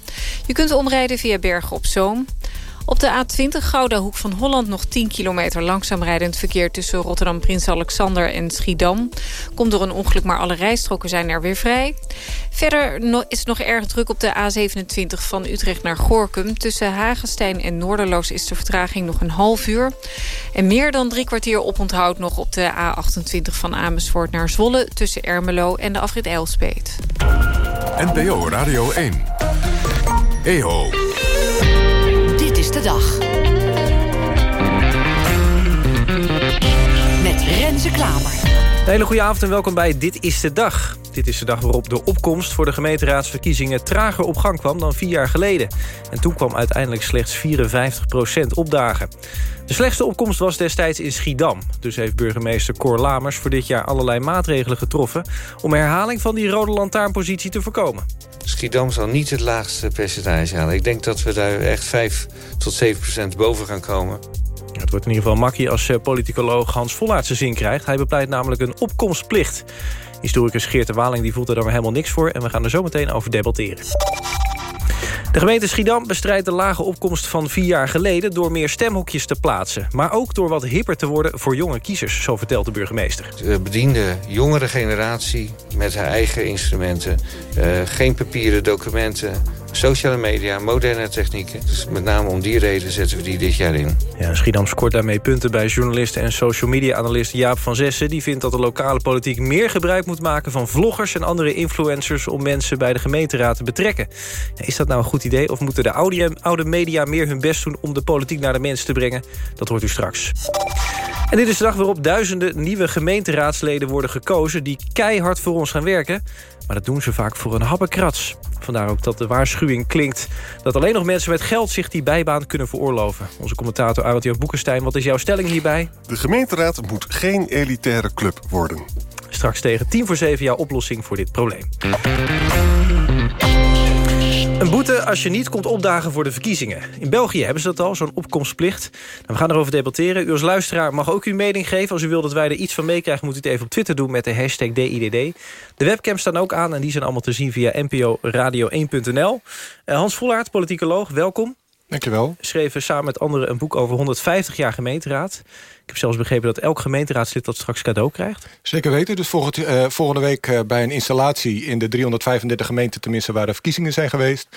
Je kunt omrijden via Bergen op Zoom. Op de A20 Gouda Hoek van Holland nog 10 kilometer langzaam rijdend verkeer... tussen Rotterdam, Prins Alexander en Schiedam. Komt door een ongeluk, maar alle rijstroken zijn er weer vrij. Verder is het nog erg druk op de A27 van Utrecht naar Gorkum. Tussen Hagenstein en Noorderloos is de vertraging nog een half uur. En meer dan drie kwartier oponthoud nog op de A28 van Amersfoort naar Zwolle... tussen Ermelo en de afrit Elspeet. NPO Radio 1. EO. De dag. Met Renze Klamer. Een hele goede avond en welkom bij Dit is de Dag. Dit is de dag waarop de opkomst voor de gemeenteraadsverkiezingen... trager op gang kwam dan vier jaar geleden. En toen kwam uiteindelijk slechts 54% opdagen. De slechtste opkomst was destijds in Schiedam. Dus heeft burgemeester Cor Lamers voor dit jaar allerlei maatregelen getroffen... om herhaling van die rode lantaarnpositie te voorkomen. Schiedam zal niet het laagste percentage halen. Ik denk dat we daar echt 5 tot 7 procent boven gaan komen. Het wordt in ieder geval makkie als eh, politicoloog Hans Vollaert zijn zin krijgt. Hij bepleit namelijk een opkomstplicht. Historicus Geert de Waling die voelt er dan weer helemaal niks voor... en we gaan er zo meteen over debatteren. De gemeente Schiedam bestrijdt de lage opkomst van vier jaar geleden... door meer stemhokjes te plaatsen. Maar ook door wat hipper te worden voor jonge kiezers, zo vertelt de burgemeester. De bediende jongere generatie met haar eigen instrumenten. Uh, geen papieren documenten, sociale media, moderne technieken. Dus met name om die reden zetten we die dit jaar in. Ja, Schiedam scoort daarmee punten bij journalist en social media analist Jaap van Zessen. Die vindt dat de lokale politiek meer gebruik moet maken van vloggers en andere influencers om mensen bij de gemeenteraad te betrekken. Is dat nou een goed idee of moeten de oude media meer hun best doen om de politiek naar de mensen te brengen? Dat hoort u straks. En dit is de dag waarop duizenden nieuwe gemeenteraadsleden worden gekozen... die keihard voor ons gaan werken. Maar dat doen ze vaak voor een habbekrats. Vandaar ook dat de waarschuwing klinkt... dat alleen nog mensen met geld zich die bijbaan kunnen veroorloven. Onze commentator Arend Boekenstein, wat is jouw stelling hierbij? De gemeenteraad moet geen elitaire club worden. Straks tegen 10 voor 7 jouw oplossing voor dit probleem. Als je niet komt opdagen voor de verkiezingen. In België hebben ze dat al, zo'n opkomstplicht. Nou, we gaan erover debatteren. U als luisteraar mag ook uw mening geven. Als u wilt dat wij er iets van meekrijgen... moet u het even op Twitter doen met de hashtag DIDD. De webcams staan ook aan en die zijn allemaal te zien via nporadio1.nl. Uh, Hans Vollaert, politicoloog, welkom. Dankjewel. Schreven samen met anderen een boek over 150 jaar gemeenteraad. Ik heb zelfs begrepen dat elk gemeenteraadslid dat straks cadeau krijgt. Zeker weten. Dus volgend, uh, volgende week uh, bij een installatie in de 335 gemeenten... tenminste waar de verkiezingen zijn geweest...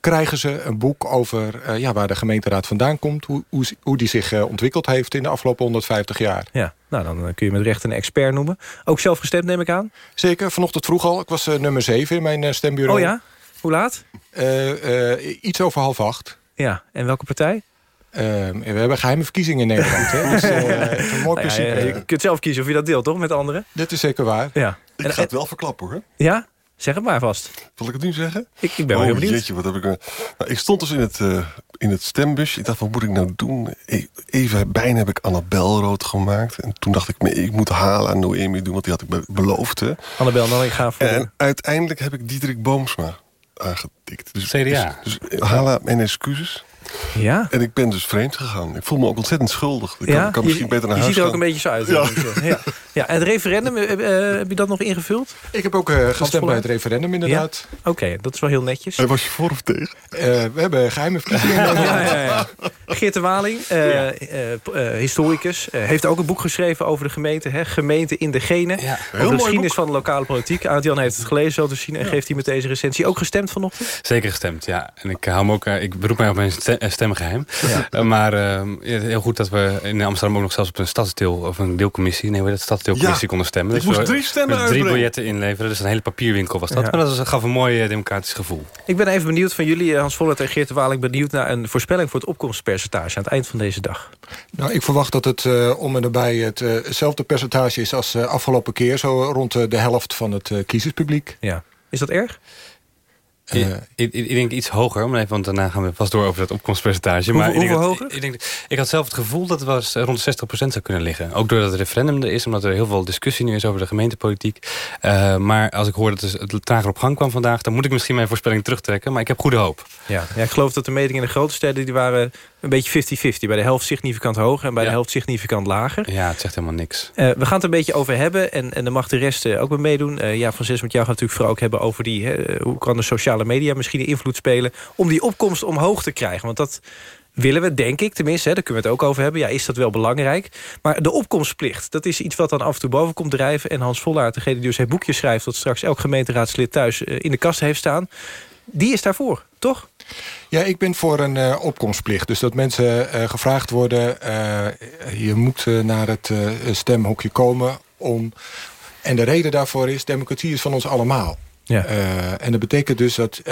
krijgen ze een boek over uh, ja, waar de gemeenteraad vandaan komt... hoe, hoe, hoe die zich ontwikkeld heeft in de afgelopen 150 jaar. Ja, nou dan kun je met recht een expert noemen. Ook zelf gestemd neem ik aan? Zeker, vanochtend vroeg al. Ik was nummer 7 in mijn stembureau. Oh ja? Hoe laat? iets over half acht. Ja, en welke partij? Uh, we hebben geheime verkiezingen in Nederland. hè? Dus, uh, een mooi nou ja, ja, je kunt zelf kiezen of je dat deelt, toch? Met anderen? Dit is zeker waar. Ja. Ik en, ga het wel verklappen, hoor. Ja? Zeg het maar vast. Zal ik het nu zeggen? Ik, ik ben oh, wel heel benieuwd. Jeetje, wat heb ik, nou, ik stond dus in het, uh, in het stembus. Ik dacht, wat moet ik nou doen? Even bijna heb ik Annabel rood gemaakt. En toen dacht ik, ik moet halen aan Noemi doen. Want die had ik beloofd. Hè. Annabel, nou ik ga voor. En uiteindelijk heb ik Diederik Boomsma aangetikt. Dus, CDA. Dus, dus Hala, mijn excuses. Ja? En ik ben dus vreemd gegaan. Ik voel me ook ontzettend schuldig. Ik ja? kan, kan misschien je, beter naar je huis ziet er gaan. ook een beetje zo uit. Ja. ja. ja. En het referendum, uh, uh, heb je dat nog ingevuld? Ik heb ook uh, gestemd bij het referendum, inderdaad. Ja? Oké, okay, dat is wel heel netjes. En was je voor of tegen? we hebben geheime verkiezingen. ja, ja, ja. Geert de Waling, historicus, heeft ook een boek geschreven over de gemeente. Hè? Gemeente in de genen. Ja. Over de geschiedenis van de lokale politiek. Aart-Jan heeft het gelezen, zo te zien. En geeft hij met deze recensie ook gestemd vanochtend? Zeker gestemd, ja. En ik, hou me ook, ik beroep mij op mijn stemgeheim. Ja. maar uh, heel goed dat we in Amsterdam ook nog zelfs op een stadsdeel of een deelcommissie, nee, we dat stadsdeelcommissie ja. konden stemmen. Ik dus moest drie stemmen dus drie biljetten inleveren, dus een hele papierwinkel was dat. Ja. Maar dat gaf een mooi democratisch gevoel. Ik ben even benieuwd van jullie, Hans Vollert en Geert de Waling, benieuwd naar een voorspelling voor het opkomstpercentage aan het eind van deze dag. Nou, ik verwacht dat het uh, om en nabij hetzelfde percentage is als afgelopen keer, zo rond de helft van het kiezerspubliek. Ja. Is dat erg? Uh, ik, ik, denk iets hoger, maar even, want daarna gaan we vast door over dat opkomstpercentage. Hoeveel, maar ik dat, hoger? Ik, denk, ik had zelf het gevoel dat het was rond de 60% zou kunnen liggen. Ook doordat het referendum er is, omdat er heel veel discussie nu is over de gemeentepolitiek. Uh, maar als ik hoor dat het, het trager op gang kwam vandaag, dan moet ik misschien mijn voorspelling terugtrekken. Maar ik heb goede hoop. Ja, ja ik geloof dat de metingen in de grote steden die waren een beetje 50-50. Bij de helft significant hoger en bij Ja. de helft significant lager. Ja, het zegt helemaal niks. Uh, we gaan het een beetje over hebben en, en dan mag de rest uh, ook weer meedoen. Uh, ja, van zes met jou gaat natuurlijk vooral ook hebben over die... Hè, hoe kan de sociale media misschien een invloed spelen... om die opkomst omhoog te krijgen? Want dat willen we, denk ik tenminste, hè, daar kunnen we het ook over hebben. Ja, is dat wel belangrijk? Maar de opkomstplicht, dat is iets wat dan af en toe boven komt drijven. En Hans Vollaert, degene die dus het boekje schrijft... dat straks elk gemeenteraadslid thuis eh, in de kast heeft staan... die is daarvoor, toch? Ja, ik ben voor een uh, opkomstplicht. Dus dat mensen uh, gevraagd worden... Uh, je moet naar het stemhokje komen om... En de reden daarvoor is, democratie is van ons allemaal. Ja. en dat betekent dus dat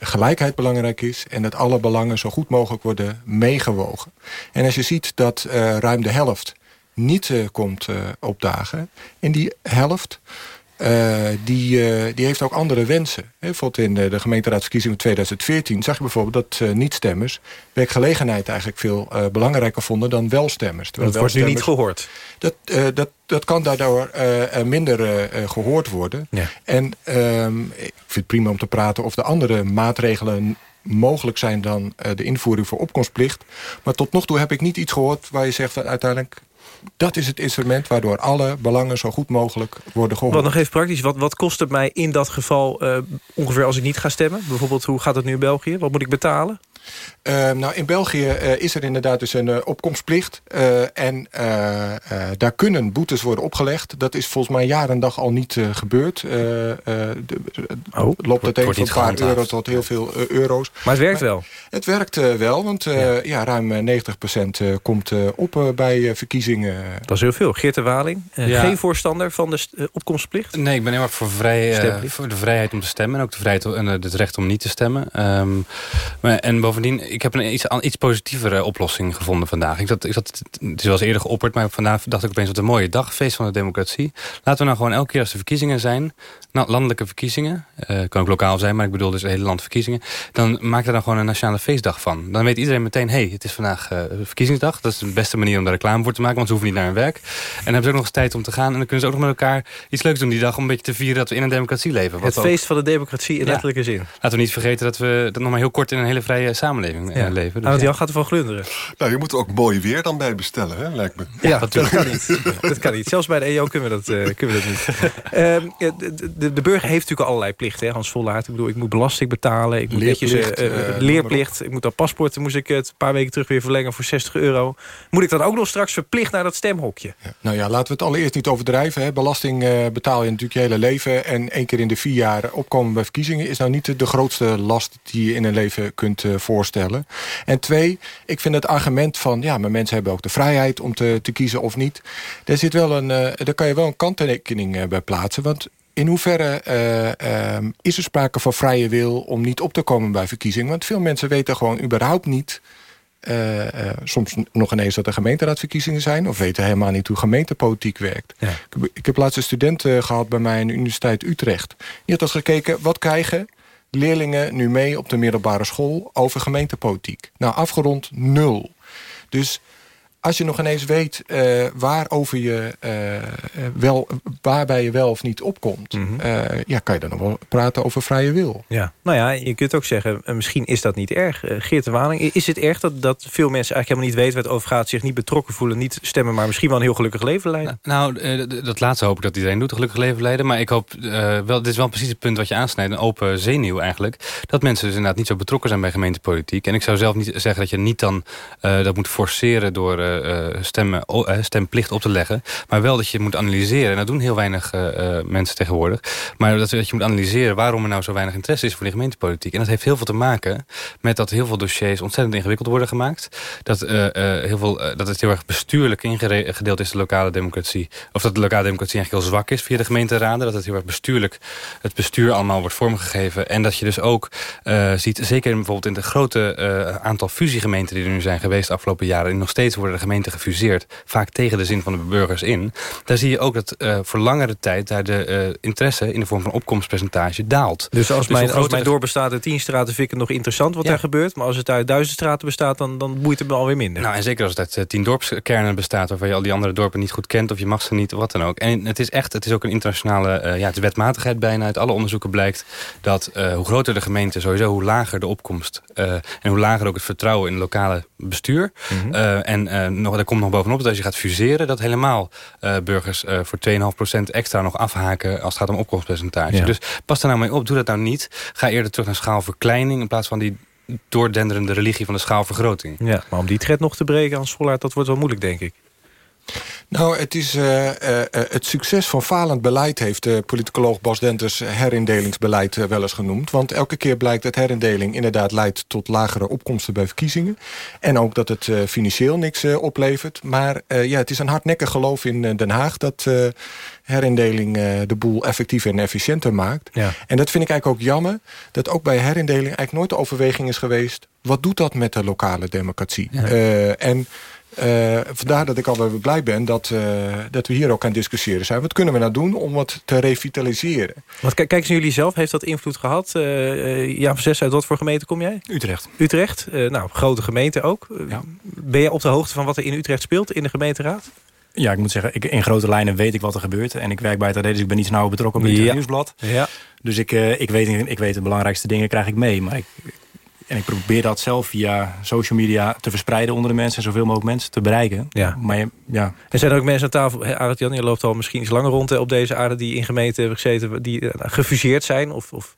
gelijkheid belangrijk is... en dat alle belangen zo goed mogelijk worden meegewogen. En als je ziet dat ruim de helft niet komt opdagen... in die helft uh, die, uh, die heeft ook andere wensen. Bijvoorbeeld in de, de gemeenteraadsverkiezingen van 2014 zag je bijvoorbeeld dat uh, niet-stemmers werkgelegenheid eigenlijk veel belangrijker vonden dan welstemmers. Dat wordt nu niet gehoord. Dat, dat, dat kan daardoor minder gehoord worden. Ja. En um, ik vind het prima om te praten of de andere maatregelen mogelijk zijn dan de invoering voor opkomstplicht. Maar tot nog toe heb ik niet iets gehoord waar je zegt dat uiteindelijk dat is het instrument waardoor alle belangen zo goed mogelijk worden gehoord. Wat nog even praktisch, wat, wat kost het mij in dat geval uh, ongeveer als ik niet ga stemmen? Bijvoorbeeld, hoe gaat het nu in België? Wat moet ik betalen? Uh, nou, in België uh, is er inderdaad dus een uh, opkomstplicht. en daar kunnen boetes worden opgelegd. Dat is volgens mij jaar en dag al niet gebeurd. De, oh, loopt het even van een paar euro tot heel veel euro's. Maar het werkt maar, wel? Het werkt wel, want ja. ja. ruim 90% komt op bij verkiezingen. Dat is heel veel. Geert de Waling, ja. geen voorstander van de opkomstplicht? Nee, ik ben helemaal voor, vrij, voor de vrijheid om te stemmen. En ook de vrijheid en het recht om niet te stemmen. Um, maar, en bovendien ik heb een iets, iets positievere oplossing gevonden vandaag. Ik zat, ik zat, het is wel eens eerder geopperd, maar vandaag dacht ik opeens... wat een mooie dag, feest van de democratie. Laten we nou gewoon elke keer als er verkiezingen zijn... Nou, landelijke verkiezingen, uh, kan ook lokaal zijn... maar ik bedoel dus hele land verkiezingen... dan maak er dan gewoon een nationale feestdag van. Dan weet iedereen meteen, hé, hey, het is vandaag uh, verkiezingsdag. Dat is de beste manier om daar reclame voor te maken... want ze hoeven niet naar hun werk. En dan hebben ze ook nog eens tijd om te gaan... en dan kunnen ze ook nog met elkaar iets leuks doen die dag... om een beetje te vieren dat we in een democratie leven. het feest van de democratie in letterlijke zin. Laten we niet vergeten dat we dat nog maar heel kort... in een hele vrije samenleving ja. leven. Dus, Jan gaat ervan glunderen. Nou, je moet er ook mooi weer dan bij bestellen, hè, lijkt me. Ja, dat kan niet. dat kan niet. Zelfs bij de EO kunnen we dat, uh, kunnen we dat niet. Uh, de, de, burger heeft natuurlijk allerlei plichten, hè, Hans Vollaert. Ik bedoel, ik moet belasting betalen. Ik moet leerplicht. Netjes, uh, leerplicht. Ik moet dat paspoort, moest ik het een paar weken terug weer verlengen voor 60 euro. Moet ik dan ook nog straks verplicht naar dat stemhokje? Ja. Nou ja, laten we het allereerst niet overdrijven. Hè. Belasting betaal je natuurlijk je hele leven. En één keer in de vier jaar opkomen bij verkiezingen... is nou niet de grootste last die je in een leven kunt voorstellen. En twee, ik vind het argument van... ja, maar mensen hebben ook de vrijheid om te, te kiezen of niet. Daar, zit wel een, uh, daar kan je wel een kanttekening uh, bij plaatsen. Want in hoeverre uh, is er sprake van vrije wil... om niet op te komen bij verkiezingen? Want veel mensen weten gewoon überhaupt niet... soms nog ineens dat er gemeenteraadsverkiezingen zijn... of weten helemaal niet hoe gemeentepolitiek werkt. Ja. Ik, heb, ik, heb, laatst een student gehad bij mij in de Universiteit Utrecht. Die had al gekeken, wat krijgen leerlingen nu mee op de middelbare school over gemeentepolitiek? Nou, afgerond nul. Dus als je nog ineens weet uh, waarover je, uh, wel, waarbij je wel of niet opkomt... Mm ja, kan je dan nog wel praten over vrije wil. Ja. Nou ja, je kunt ook zeggen, misschien is dat niet erg. Geert de Waling, is het erg dat, dat veel mensen eigenlijk helemaal niet weten... waar het over gaat, zich niet betrokken voelen, niet stemmen... maar misschien wel een heel gelukkig leven leiden? Nou, nou dat laatste hoop ik dat iedereen doet, een gelukkig leven leiden. Maar ik hoop, wel, dit is wel precies het punt wat je aansnijdt... een open zenuw eigenlijk. Dat mensen dus inderdaad niet zo betrokken zijn bij gemeentepolitiek. En ik zou zelf niet zeggen dat je niet dan dat moet forceren... door uh, stemmen, stemplicht op te leggen. Maar wel dat je moet analyseren. En dat doen heel weinig uh, mensen tegenwoordig. Maar dat, dat je moet analyseren waarom er nou zo weinig interesse is voor die gemeentepolitiek. En dat heeft heel veel te maken met dat heel veel dossiers ontzettend ingewikkeld worden gemaakt. Dat, heel veel, dat het heel erg bestuurlijk ingedeeld is, de lokale democratie. Of dat de lokale democratie eigenlijk heel zwak is via de gemeenteraden. Dat het heel erg bestuurlijk, het bestuur allemaal wordt vormgegeven. En dat je dus ook ziet, zeker bijvoorbeeld in de grote aantal fusiegemeenten die er nu zijn geweest de afgelopen jaren. En nog steeds worden de gemeenten gefuseerd. Vaak tegen de zin van de burgers in. Daar zie je ook dat uh, voor langere tijd daar de uh, interesse in de vorm van opkomstpercentage daalt. Dus als, dus mijn, als mijn dorp bestaat uit tien straten vind ik het nog interessant wat ja. daar gebeurt. Maar als het uit duizend straten bestaat dan, dan boeit het me alweer minder. Nou en zeker als het uit uh, tien dorpskernen bestaat waarvan je al die andere dorpen niet goed kent of je mag ze niet of wat dan ook. En het is echt, het is ook een internationale ja, het is wetmatigheid bijna. Uit alle onderzoeken blijkt dat hoe groter de gemeente sowieso hoe lager de opkomst en hoe lager ook het vertrouwen in het lokale bestuur. Mm -hmm. en nog, daar komt nog bovenop dat als je gaat fuseren... dat helemaal uh, burgers uh, voor 2,5% extra nog afhaken... als het gaat om opkomstpercentage. Ja. Dus pas daar nou mee op, doe dat nou niet. Ga eerder terug naar schaalverkleining... in plaats van die doordenderende religie van de schaalvergroting. Ja, maar om die tred nog te breken, Hans Vollaert, dat wordt wel moeilijk, denk ik. Nou, het, is, uh, uh, het succes van falend beleid... heeft de politicoloog Bas Denters herindelingsbeleid uh, wel eens genoemd. Want elke keer blijkt dat herindeling inderdaad leidt... tot lagere opkomsten bij verkiezingen. En ook dat het financieel niks oplevert. Maar ja, het is een hardnekkig geloof in Den Haag... dat herindeling de boel effectiever en efficiënter maakt. Ja. En dat vind ik eigenlijk ook jammer... dat ook bij herindeling eigenlijk nooit de overweging is geweest... wat doet dat met de lokale democratie? Ja. en uh, vandaar dat ik alweer blij ben dat, uh, dat we hier ook aan discussiëren zijn. Wat kunnen we nou doen om wat te revitaliseren? Want kijk, kijken jullie zelf, heeft dat invloed gehad? Uh, ja, zes uit wat voor gemeente kom jij? Utrecht. Utrecht, nou, grote gemeente ook. Ja. Ben je op de hoogte van wat er in Utrecht speelt in de gemeenteraad? Ja, ik moet zeggen, ik, in grote lijnen weet ik wat er gebeurt. En ik werk bij het AD, dus ik ben niet zo nauw betrokken bij het ja. nieuwsblad. Ja. Dus ik, ik, weet, ik weet de belangrijkste dingen krijg ik mee. Maar ik, en ik probeer dat zelf via social media te verspreiden onder de mensen... en zoveel mogelijk mensen te bereiken. Ja. Maar ja. Er zijn ook mensen aan tafel... Arend Jan, je loopt al misschien iets langer rond op deze aarde... die in gemeenten hebben gezeten, die eh, gefuseerd zijn... of, of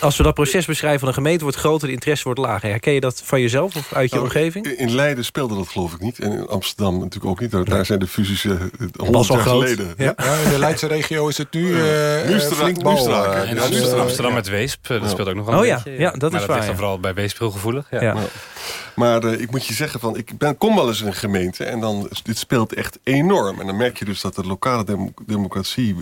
als we dat proces beschrijven van een gemeente wordt groter, de interesse wordt lager. Herken je dat van jezelf of uit je nou, omgeving? In Leiden speelde dat geloof ik niet. En in Amsterdam natuurlijk ook niet. Daar zijn de fusies uh, honderd jaar geleden. Ja. ja. in de Leidse regio is het nu uh, flink bal. Uh, en Amsterdam, Amsterdam met Weesp, dat speelt ook nog wel oh, ja. ja, dat maar is dat waar. dan vooral bij Weesp heel gevoelig. Ja. Maar uh, ik moet je zeggen, van, ik ben, kom wel eens in een gemeente... en dan, dit speelt echt enorm. En dan merk je dus dat de lokale dem democratie...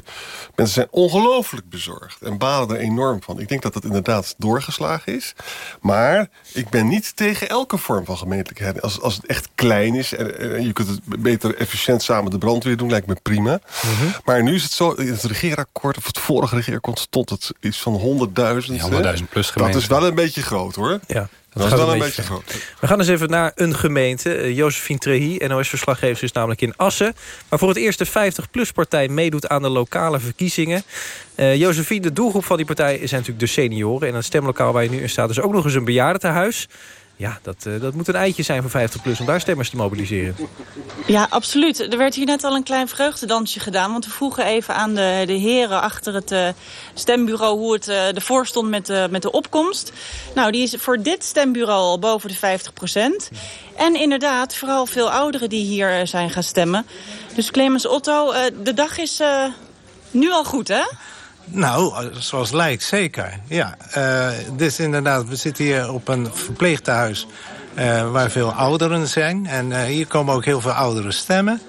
mensen zijn ongelooflijk bezorgd en balen er enorm van. Ik denk dat dat inderdaad doorgeslagen is. Maar ik ben niet tegen elke vorm van gemeentelijkheid. Als, als het echt klein is en, en je kunt het beter efficiënt samen de brandweer doen... lijkt me prima. Mm -hmm. Maar nu is het zo, in het regeerakkoord... of het vorige regeerakkoord stond het iets van 100.000. 100.000 plus gemeenten. Dat is wel een beetje groot, hoor. Ja. Dat, is wel een beetje groot. We gaan eens even naar een gemeente. Uh, Josephine Trehi, NOS-verslaggever, is namelijk in Assen. Maar voor het eerst de 50PLUS-partij meedoet aan de lokale verkiezingen. Uh, Josephine, de doelgroep van die partij zijn natuurlijk de senioren. En het stemlokaal waar je nu in staat is ook nog eens een bejaardentehuis. Ja, dat, uh, dat moet een eitje zijn voor 50 plus om daar stemmers te mobiliseren. Ja, absoluut. Er werd hier net al een klein vreugdedansje gedaan. Want we vroegen even aan de, de heren achter het uh, stembureau hoe het uh, ervoor stond met, met de opkomst. Nou, die is voor dit stembureau al boven de 50 procent. En inderdaad, vooral veel ouderen die hier zijn gaan stemmen. Dus Clemens Otto, de dag is nu al goed, hè? Nou, zoals lijkt, zeker. Ja, dus inderdaad, we zitten hier op een verpleegtehuis uh, waar veel ouderen zijn. En uh, hier komen ook heel veel ouderen stemmen.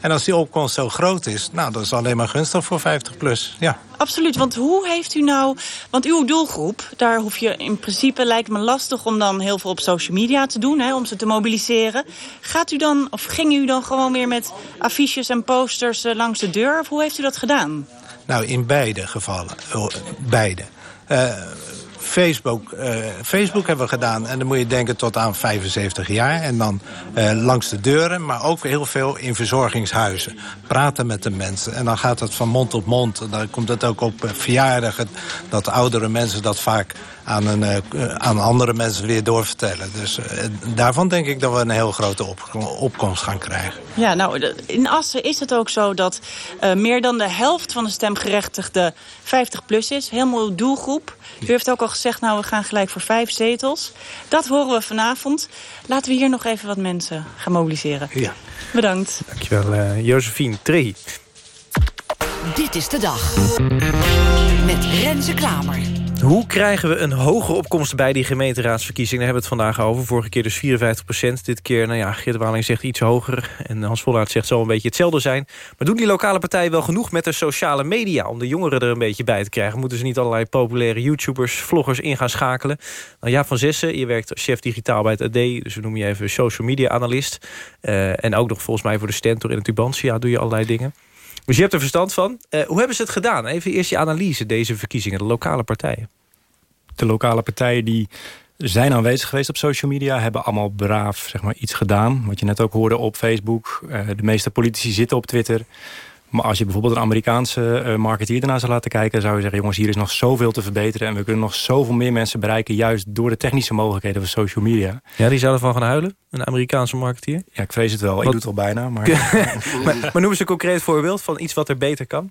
En als die opkomst zo groot is, nou, dat is alleen maar gunstig voor 50 plus. Ja. Absoluut, want hoe heeft u nou... Want uw doelgroep, daar hoef je in principe... lijkt me lastig om dan heel veel op social media te doen... Hè, om ze te mobiliseren. Gaat u dan, of ging u dan gewoon weer met affiches en posters langs de deur? Of hoe heeft u dat gedaan? Nou, in beide gevallen. Beide. Uh, Facebook, uh, Facebook hebben we gedaan. En dan moet je denken tot aan 75 jaar. En dan uh, langs de deuren, maar ook heel veel in verzorgingshuizen. Praten met de mensen. En dan gaat het van mond op mond. Dan komt het ook op verjaardagen. Dat oudere mensen dat vaak aan, een, uh, aan andere mensen weer doorvertellen. Dus uh, daarvan denk ik dat we een heel grote op, opkomst gaan krijgen. Ja, nou, in Assen is het ook zo dat uh, meer dan de helft van de stemgerechtigden 50 plus is. Helemaal doelgroep. U heeft ook al gezegd, nou, we gaan gelijk voor vijf zetels. Dat horen we vanavond. Laten we hier nog even wat mensen gaan mobiliseren. Ja. Bedankt. Dankjewel, Josephine Trehi. Dit is de dag. Met Renze Klamer. Hoe krijgen we een hoge opkomst bij die gemeenteraadsverkiezingen? Daar hebben we het vandaag over. Vorige keer dus 54 procent. Dit keer, nou ja, Geert Waling zegt iets hoger. En Hans Vollaert zegt zal een beetje hetzelfde zijn. Maar doen die lokale partijen wel genoeg met de sociale media... om de jongeren er een beetje bij te krijgen? Moeten ze niet allerlei populaire YouTubers, vloggers in gaan schakelen? Nou, Jaap van Zessen, je werkt als chef digitaal bij het AD. Dus we noemen je even social media analist. Uh, en ook nog volgens mij voor de Stentor in het Tubantia doe je allerlei dingen. Dus je hebt er verstand van. Uh, hoe hebben ze het gedaan? Even eerst je analyse, deze verkiezingen, de lokale partijen. De lokale partijen die zijn aanwezig geweest op social media... hebben allemaal braaf zeg maar, iets gedaan. Wat je net ook hoorde op Facebook. Uh, de meeste politici zitten op Twitter. Maar als je bijvoorbeeld een Amerikaanse uh, marketeer ernaar zou laten kijken... zou je zeggen, jongens, hier is nog zoveel te verbeteren... en we kunnen nog zoveel meer mensen bereiken... juist door de technische mogelijkheden van social media. Ja, die zouden van gaan huilen? Een Amerikaanse marketeer? Ja, ik vrees het wel. Wat? Ik doe het al bijna. Maar... maar, maar noem eens een concreet voorbeeld van iets wat er beter kan.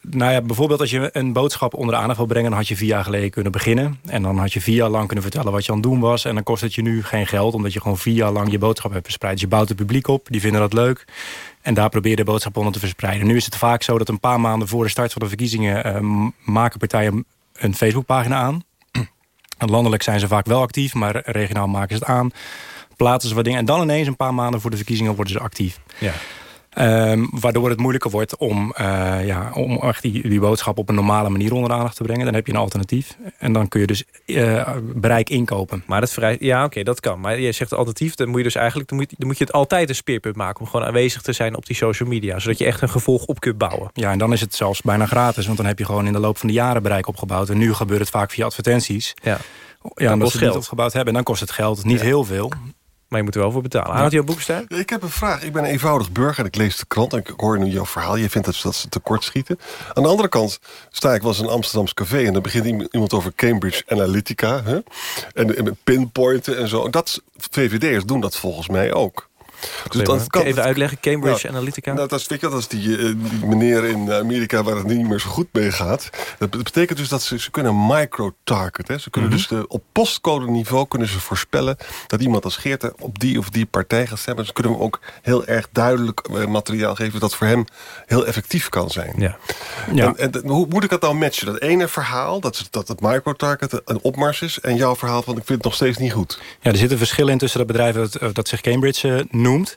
Nou ja, bijvoorbeeld als je een boodschap onder de aandacht wil brengen... dan had je vier jaar geleden kunnen beginnen. En dan had je vier jaar lang kunnen vertellen wat je aan het doen was. En dan kost het je nu geen geld, omdat je gewoon vier jaar lang je boodschap hebt verspreid. Dus je bouwt het publiek op, die vinden dat leuk. En daar probeer je de boodschap onder te verspreiden. Nu is het vaak zo dat een paar maanden voor de start van de verkiezingen... Uh, maken partijen een Facebookpagina aan. Landelijk zijn ze vaak wel actief, maar regionaal maken ze het aan. Plaatsen ze wat dingen. En dan ineens een paar maanden voor de verkiezingen worden ze actief. Ja. Um, waardoor het moeilijker wordt om, uh, ja, om echt die, die boodschap op een normale manier onder de aandacht te brengen. Dan heb je een alternatief. En dan kun je dus uh, bereik inkopen. Maar dat vrij, ja, oké, okay, dat kan. Maar je zegt alternatief, dan moet je dus eigenlijk dan moet, dan moet je het altijd een speerpunt maken. Om gewoon aanwezig te zijn op die social media. Zodat je echt een gevolg op kunt bouwen. Ja, en dan is het zelfs bijna gratis. Want dan heb je gewoon in de loop van de jaren bereik opgebouwd. En nu gebeurt het vaak via advertenties. Ja. Ja, omdat ze het niet opgebouwd hebben. En dan kost het geld niet ja. heel veel. Maar je moet er wel voor betalen. Haalt jouw boekstein? Ik heb een vraag. Ik ben een eenvoudig burger en ik lees de krant... en ik hoor nu jouw verhaal. Je vindt dat, dat ze tekort schieten. Aan de andere kant sta ik wel eens in een Amsterdams café... en dan begint iemand over Cambridge Analytica. Hè? En, en pinpointen en zo. Dat, VVD'ers doen dat volgens mij ook. Dus dat kan, even uitleggen, Cambridge Analytica? Nou, dat, is, dat is die, uh, die, meneer in Amerika waar het niet meer zo goed mee gaat. Dat betekent dus dat ze, ze kunnen micro-target. Ze kunnen mm -hmm. dus de, op postcode niveau kunnen ze voorspellen... dat iemand als Geert op die of die partij gaat stemmen. Ze kunnen hem ook heel erg duidelijk uh, materiaal geven... dat voor hem heel effectief kan zijn. Ja. Ja. En, en, hoe moet ik dat nou matchen? Dat ene verhaal, dat, dat het micro-target een opmars is... en jouw verhaal van ik vind het nog steeds niet goed. Ja, er zit een verschil in tussen dat bedrijf dat, dat zich Cambridge uh, noemt.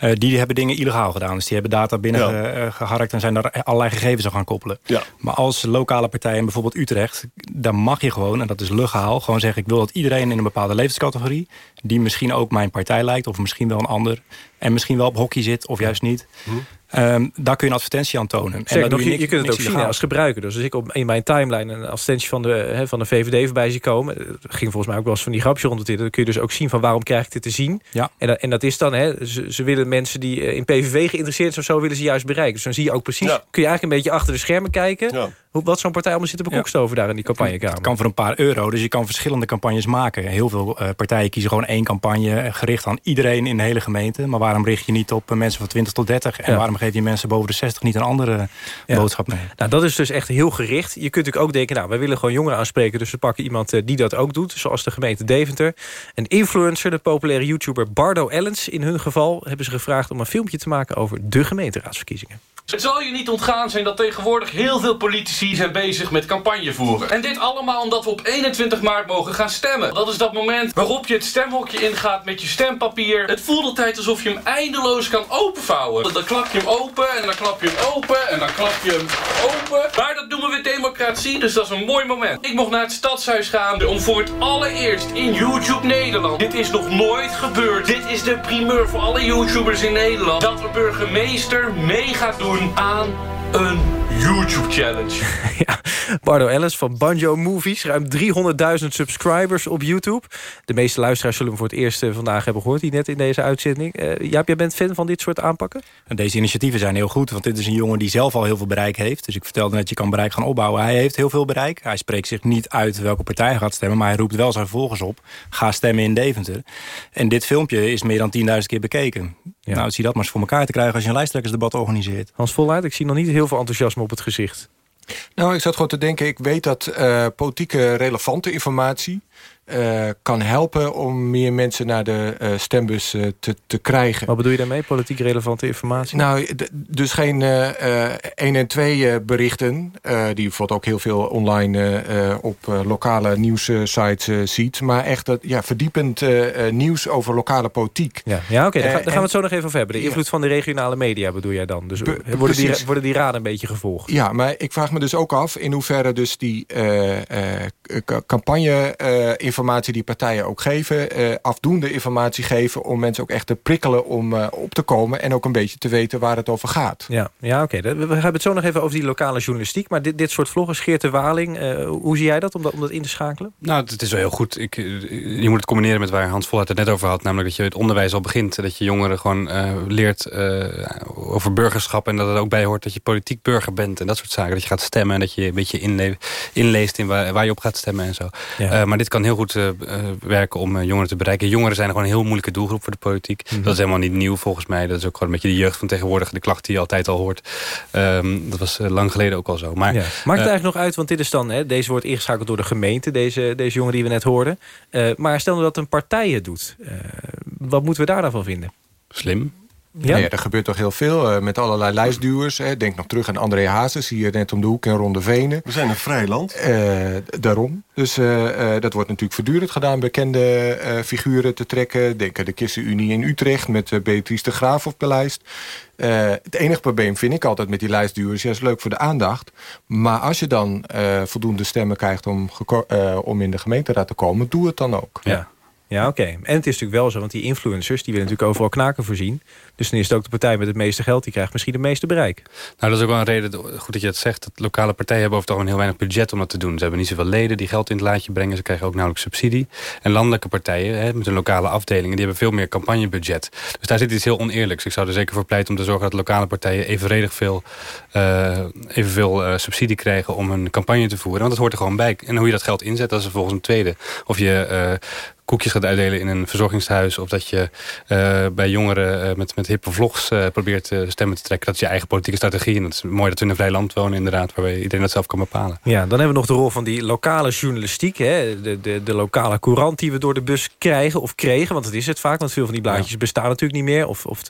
Uh, die hebben dingen illegaal gedaan. Dus die hebben data binnen ja. uh, geharkt en zijn daar allerlei gegevens aan gaan koppelen. Ja. Maar als lokale partijen, bijvoorbeeld Utrecht... dan mag je gewoon, en dat is legaal, gewoon zeggen... ik wil dat iedereen in een bepaalde levenscategorie... die misschien ook mijn partij lijkt, of misschien wel een ander... en misschien wel op hockey zit, of juist niet... Hm. Um, daar kun je een advertentie aan tonen. Zeg, en nog, je, je, je kunt het ook zien als gebruiker. Dus als ik op, in mijn timeline een advertentie van de, he, van de VVD voorbij zie komen... ging volgens mij ook wel eens van die grapje rond dan kun je dus ook zien van waarom krijg ik dit te zien. Ja. En, dat, en dat is dan, he, ze, ze, willen mensen die in PVV geïnteresseerd zijn... of zo willen ze juist bereiken. Dus dan zie je ook precies, ja. kun je eigenlijk een beetje achter de schermen kijken... Ja. Wat zo'n partij allemaal zit te bekokstoven ja. daar in die campagnekamer. Het kan voor een paar euro, dus je kan verschillende campagnes maken. Heel veel uh, partijen kiezen gewoon één campagne... gericht aan iedereen in de hele gemeente. Maar waarom richt je niet op uh, mensen van 20 tot 30? En waarom geef je mensen boven de 60 niet een andere ja. boodschap mee? Nou, dat is dus echt heel gericht. Je kunt natuurlijk ook denken, nou, wij willen gewoon jongeren aanspreken... dus we pakken iemand die dat ook doet, zoals de gemeente Deventer. Een influencer, de populaire YouTuber Bardo Ellens... in hun geval hebben ze gevraagd om een filmpje te maken... over de gemeenteraadsverkiezingen. Het zal je niet ontgaan zijn dat tegenwoordig heel veel politici zijn bezig met campagne voeren. En dit allemaal omdat we op 21 maart mogen gaan stemmen. Dat is dat moment waarop je het stemhokje ingaat met je stempapier. Het voelt altijd alsof je hem eindeloos kan openvouwen. Dan klap je hem open en dan klap je hem open en dan klap je hem open. Maar dat noemen we democratie, dus dat is een mooi moment. Ik mocht naar het stadshuis gaan om voor het allereerst in YouTube Nederland. Dit is nog nooit gebeurd. Dit is de primeur voor alle YouTubers in Nederland. Dat de burgemeester mee gaat doen aan een YouTube-challenge. ja, Bardo Ellis van Banjo Movies. Ruim 300.000 subscribers op YouTube. De meeste luisteraars zullen hem voor het eerst vandaag hebben gehoord... die net in deze uitzending. Uh, Jaap, jij bent fan van dit soort aanpakken? En deze initiatieven zijn heel goed, want dit is een jongen die zelf al heel veel bereik heeft. Dus ik vertelde net, je kan bereik gaan opbouwen. Hij heeft heel veel bereik. Hij spreekt zich niet uit welke partij hij gaat stemmen... maar hij roept wel zijn volgers op. Ga stemmen in Deventer. En dit filmpje is meer dan 10.000 keer bekeken. Ja. Nou, zie dat maar eens voor elkaar te krijgen... als je een lijsttrekkersdebat organiseert. Hans Voluit, ik zie nog niet heel veel enthousiasme op het gezicht. Nou, ik zat gewoon te denken, ik weet dat uh, politieke relevante informatie... Uh, kan helpen om meer mensen naar de uh, stembus uh, te, te krijgen. Wat bedoel je daarmee, politiek relevante informatie? Nou, dus geen 1 en 2 berichten... die bijvoorbeeld ook heel veel online op lokale nieuwssites ziet... maar echt dat, ja, verdiepend nieuws over lokale politiek. Ja, ja oké, okay, daar, daar, gaan we het zo nog even over hebben. De invloed ja. van de regionale media bedoel jij dan? Dus worden die, worden die raden een beetje gevolgd? Ja, maar ik vraag me dus ook af in hoeverre dus die campagne informatie die partijen ook geven... Uh, afdoende informatie geven om mensen ook echt te prikkelen om uh, op te komen... en ook een beetje te weten waar het over gaat. Ja, ja oké. Okay. We hebben het zo nog even over die lokale journalistiek. Maar dit, dit soort vloggers, Geert de Waling... Uh, hoe zie jij dat om, dat om dat in te schakelen? Nou, het is wel heel goed. Ik, je moet het combineren met waar Hans Volhard het net over had. Namelijk dat je het onderwijs al begint. Dat je jongeren gewoon leert over burgerschap... en dat het ook bij hoort dat je politiek burger bent... en dat soort zaken. Dat je gaat stemmen en dat je een beetje inle inleest in waar, waar je op gaat stemmen en zo. Ja. maar dit kan heel goed goed uh, werken om jongeren te bereiken. Jongeren zijn gewoon een heel moeilijke doelgroep voor de politiek. Mhm. Dat is helemaal niet nieuw volgens mij. Dat is ook gewoon een beetje de jeugd van tegenwoordig. De klacht die je altijd al hoort. Um, dat was lang geleden ook al zo. Maar, ja. Maakt het eigenlijk nog uit, want dit is dan... Hè, deze wordt ingeschakeld door de gemeente, deze, deze jongen die we net hoorden. maar stel nou dat een partij het doet. wat moeten we daar dan van vinden? Slim. Ja? ja, er gebeurt toch heel veel uh, met allerlei lijstduwers. Hè. Denk nog terug aan André Hazes, hier net om de hoek in Ronde Venen. We zijn een vrij land. Uh, daarom. Dus uh, dat wordt natuurlijk voortdurend gedaan. Bekende figuren te trekken. Denk aan de ChristenUnie in Utrecht met Beatrice de Graaf op de lijst. het enige probleem vind ik altijd met die lijstduwers... ja, is leuk voor de aandacht. Maar als je dan voldoende stemmen krijgt om, om in de gemeenteraad te komen... doe het dan ook. Ja. Ja, oké. En het is natuurlijk wel zo, want die influencers... die willen natuurlijk overal knaken voorzien. Dus dan is het ook de partij met het meeste geld... die krijgt misschien het meeste bereik. Nou, dat is ook wel een reden, goed dat je het zegt... dat lokale partijen hebben over het algemeen heel weinig budget om dat te doen. Ze hebben niet zoveel leden die geld in het laadje brengen. Ze krijgen ook nauwelijks subsidie. En landelijke partijen, hè, met hun lokale afdelingen... die hebben veel meer campagnebudget. Dus daar zit iets heel oneerlijks. Ik zou er zeker voor pleiten om te zorgen dat lokale partijen... evenredig veel, uh, evenveel uh, subsidie krijgen om een campagne te voeren. Want dat hoort er gewoon bij. En hoe je dat geld inzet, dat is volgens een tweede. Of je... Uh, koekjes gaat uitdelen in een verzorgingshuis... of dat je uh, bij jongeren uh, met, met hippe vlogs uh, probeert stemmen te trekken. Dat is je eigen politieke strategie. En het is mooi dat we in een vrij land wonen inderdaad... waarbij iedereen dat zelf kan bepalen. Ja, dan hebben we nog de rol van die lokale journalistiek. Hè? De, de, de lokale courant die we door de bus krijgen of kregen. Want dat is het vaak, want veel van die blaadjes ja. bestaan natuurlijk niet meer. Of, of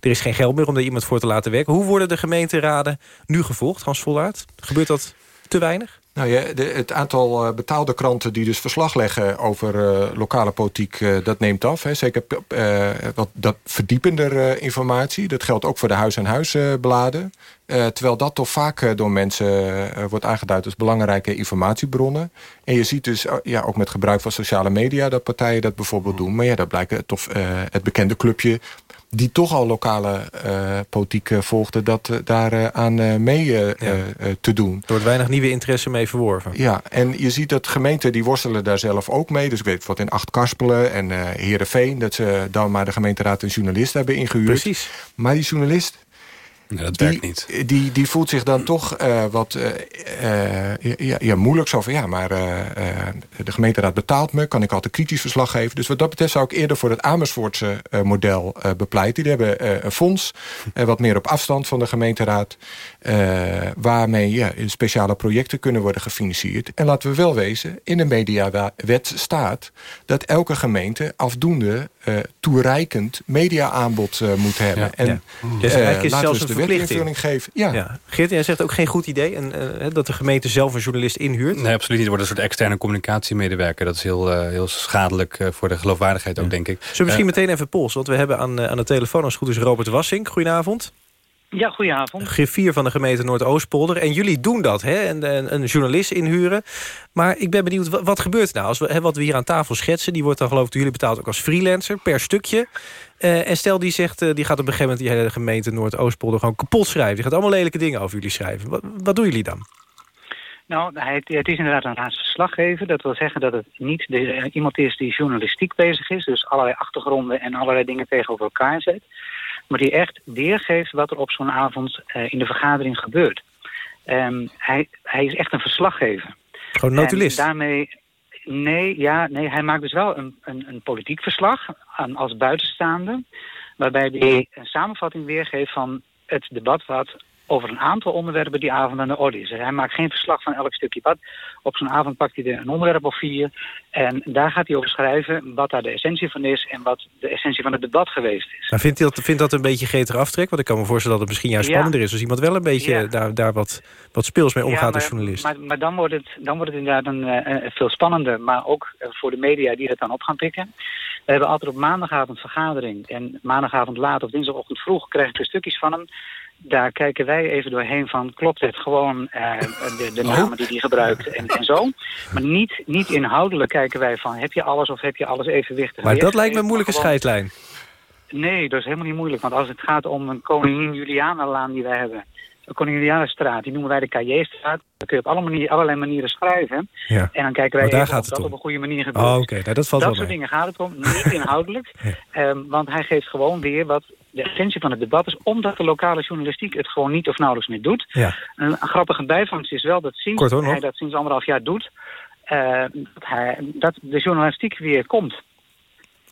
er is geen geld meer om daar iemand voor te laten werken. Hoe worden de gemeenteraden nu gevolgd, Hans Vollaert? Gebeurt dat te weinig? Nou ja, de, het aantal uh, betaalde kranten die dus verslag leggen over uh, lokale politiek, uh, dat neemt af. Hè. Zeker wat dat verdiepender informatie. Dat geldt ook voor de huis-aan-huis bladen. terwijl dat toch vaak door mensen wordt aangeduid als belangrijke informatiebronnen. En je ziet dus ja, ook met gebruik van sociale media dat partijen dat bijvoorbeeld doen. Maar ja, dat blijkt toch het bekende clubje die toch al lokale uh, politiek uh, volgde... dat uh, daar aan mee ja. te doen. Er wordt weinig nieuwe interesse mee verworven. Ja, en je ziet dat gemeenten die worstelen daar zelf ook mee. Dus ik weet wat in Acht Karspelen en Heerenveen... dat ze dan maar de gemeenteraad een journalist hebben ingehuurd. Precies. Maar die journalist Nee, dat die, werkt niet. Die, die voelt zich dan toch uh, wat uh, ja, ja, moeilijk. Zo van, ja, maar uh, de gemeenteraad betaalt me. Kan ik altijd kritisch verslag geven. Dus wat dat betreft zou ik eerder voor het Amersfoortse model bepleiten. Die hebben een fonds, wat meer op afstand van de gemeenteraad. Waarmee ja, speciale projecten kunnen worden gefinancierd. En laten we wel wezen, in de mediawet staat... dat elke gemeente afdoende toereikend mediaaanbod moet hebben. Ja, en ja. Dus eigenlijk is zelfs een verplichting geven. Ja. ja. Geert, jij zegt ook geen goed idee en, uh, dat de gemeente zelf een journalist inhuurt? Nee, absoluut niet. Er wordt een soort externe communicatiemedewerker. Dat is heel, uh, heel schadelijk uh, voor de geloofwaardigheid ook, denk ik. Zullen we misschien meteen even polsen? Want we hebben aan, aan de telefoon als het goed is Robert Wassink. Goedenavond. Ja, goedenavond. Griffier van de gemeente Noordoostpolder. En jullie doen dat, hè? Een, een, journalist inhuren. Maar ik ben benieuwd, wat, gebeurt nou? Als we, hè, wat we hier aan tafel schetsen... die wordt dan geloof ik jullie betaald ook als freelancer per stukje. Uh, en stel die zegt, uh, die gaat op een gegeven moment... die hele gemeente Noordoostpolder gewoon kapot schrijven. Die gaat allemaal lelijke dingen over jullie schrijven. Wat, wat doen jullie dan? Nou, het, het is inderdaad een raadsverslaggever. Dat wil zeggen dat het niet de, uh, iemand is die journalistiek bezig is. Dus allerlei achtergronden en allerlei dingen tegenover elkaar zet maar die echt weergeeft wat er op zo'n avond uh, in de vergadering gebeurt. Um, hij, hij is echt een verslaggever. Gewoon notulist? En daarmee, nee, ja, nee, hij maakt dus wel een, een, een politiek verslag aan, als buitenstaander... waarbij hij een samenvatting weergeeft van het debat wat over een aantal onderwerpen die avond aan de orde is. Hij maakt geen verslag van elk stukje pad. Op zo'n avond pakt hij er een onderwerp of vier. En daar gaat hij over schrijven wat daar de essentie van is... en wat de essentie van het debat geweest is. Maar vindt, dat, vindt dat een beetje geter aftrek? Want ik kan me voorstellen dat het misschien juist spannender is... als iemand wel een beetje ja. daar, daar wat, wat speels mee omgaat ja, maar, als journalist. Maar, maar dan, wordt het, dan wordt het inderdaad een, uh, veel spannender. Maar ook voor de media die het dan op gaan pikken. We hebben altijd op maandagavond vergadering. En maandagavond laat of dinsdagochtend vroeg krijg ik er stukjes van hem daar kijken wij even doorheen van, klopt het gewoon uh, de, de, namen die hij gebruikt en, en zo. Maar niet, niet inhoudelijk kijken wij van, heb je alles of heb je alles evenwichtig? Maar dat lijkt me een moeilijke gewoon... scheidlijn. Nee, dat is helemaal niet moeilijk. Want als het gaat om een koningin Juliana-laan die wij hebben... de koningin Juliana-straat, die noemen wij de Caillé-straat. Dan kun je op alle manier, allerlei manieren schrijven. Ja. En dan kijken wij daar gaat of dat om. op een goede manier gebeurt. Oh, oké. Nou, dat valt dat wel soort mee. dingen gaat het om, niet inhoudelijk. ja. um, want hij geeft gewoon weer wat de essentie van het debat is... omdat de lokale journalistiek het gewoon niet of nauwelijks meer doet. Ja. Een, een grappige bijvangst is wel dat sinds Kort, hoor, hij dat sinds anderhalf jaar doet... eh, dat, hij, dat de journalistiek weer komt.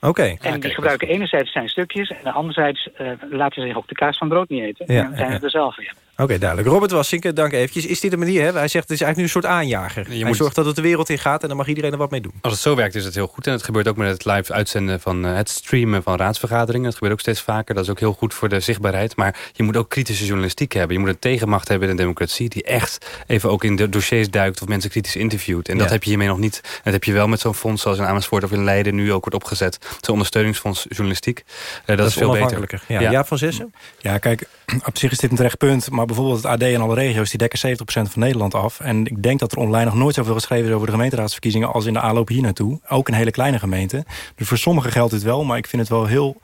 Oké. En die gebruiken enerzijds zijn stukjes... en anderzijds eh, laten ze zich ook de kaas van brood niet eten. Ja, en dan zijn ja. ze er zelf weer. Oké, duidelijk. Robert Wassink, dank eventjes. Is dit de manier? Hè? Hij zegt het is eigenlijk nu een soort aanjager. Hij moet- zorgt dat het de wereld in gaat en dan mag iedereen er wat mee doen. Als het zo werkt is het heel goed. En het gebeurt ook met het live uitzenden van eh, het streamen van raadsvergaderingen. Dat gebeurt ook steeds vaker. Dat is ook heel goed voor de zichtbaarheid. Maar je moet ook kritische journalistiek hebben. Je moet een tegenmacht hebben in de democratie... die echt even ook in de dossiers duikt of mensen kritisch interviewt. En dat Ja. heb je hiermee nog niet. Dat heb je wel met zo'n fonds zoals in Amersfoort of in Leiden... nu ook wordt opgezet. Zo'n ondersteuningsfonds journalistiek. Eh, dat, is veel beter. onafhankelijker. Ja. Jaap van Zessen? Ja, kijk, op zich is dit een terecht punt. Maar bijvoorbeeld het AD en alle regio's... die dekken 70% van Nederland af. En ik denk dat er online nog nooit zoveel geschreven is... over de gemeenteraadsverkiezingen als in de aanloop hier naartoe. Ook een hele kleine gemeente. Dus voor sommigen geldt dit wel. Maar ik vind het wel heel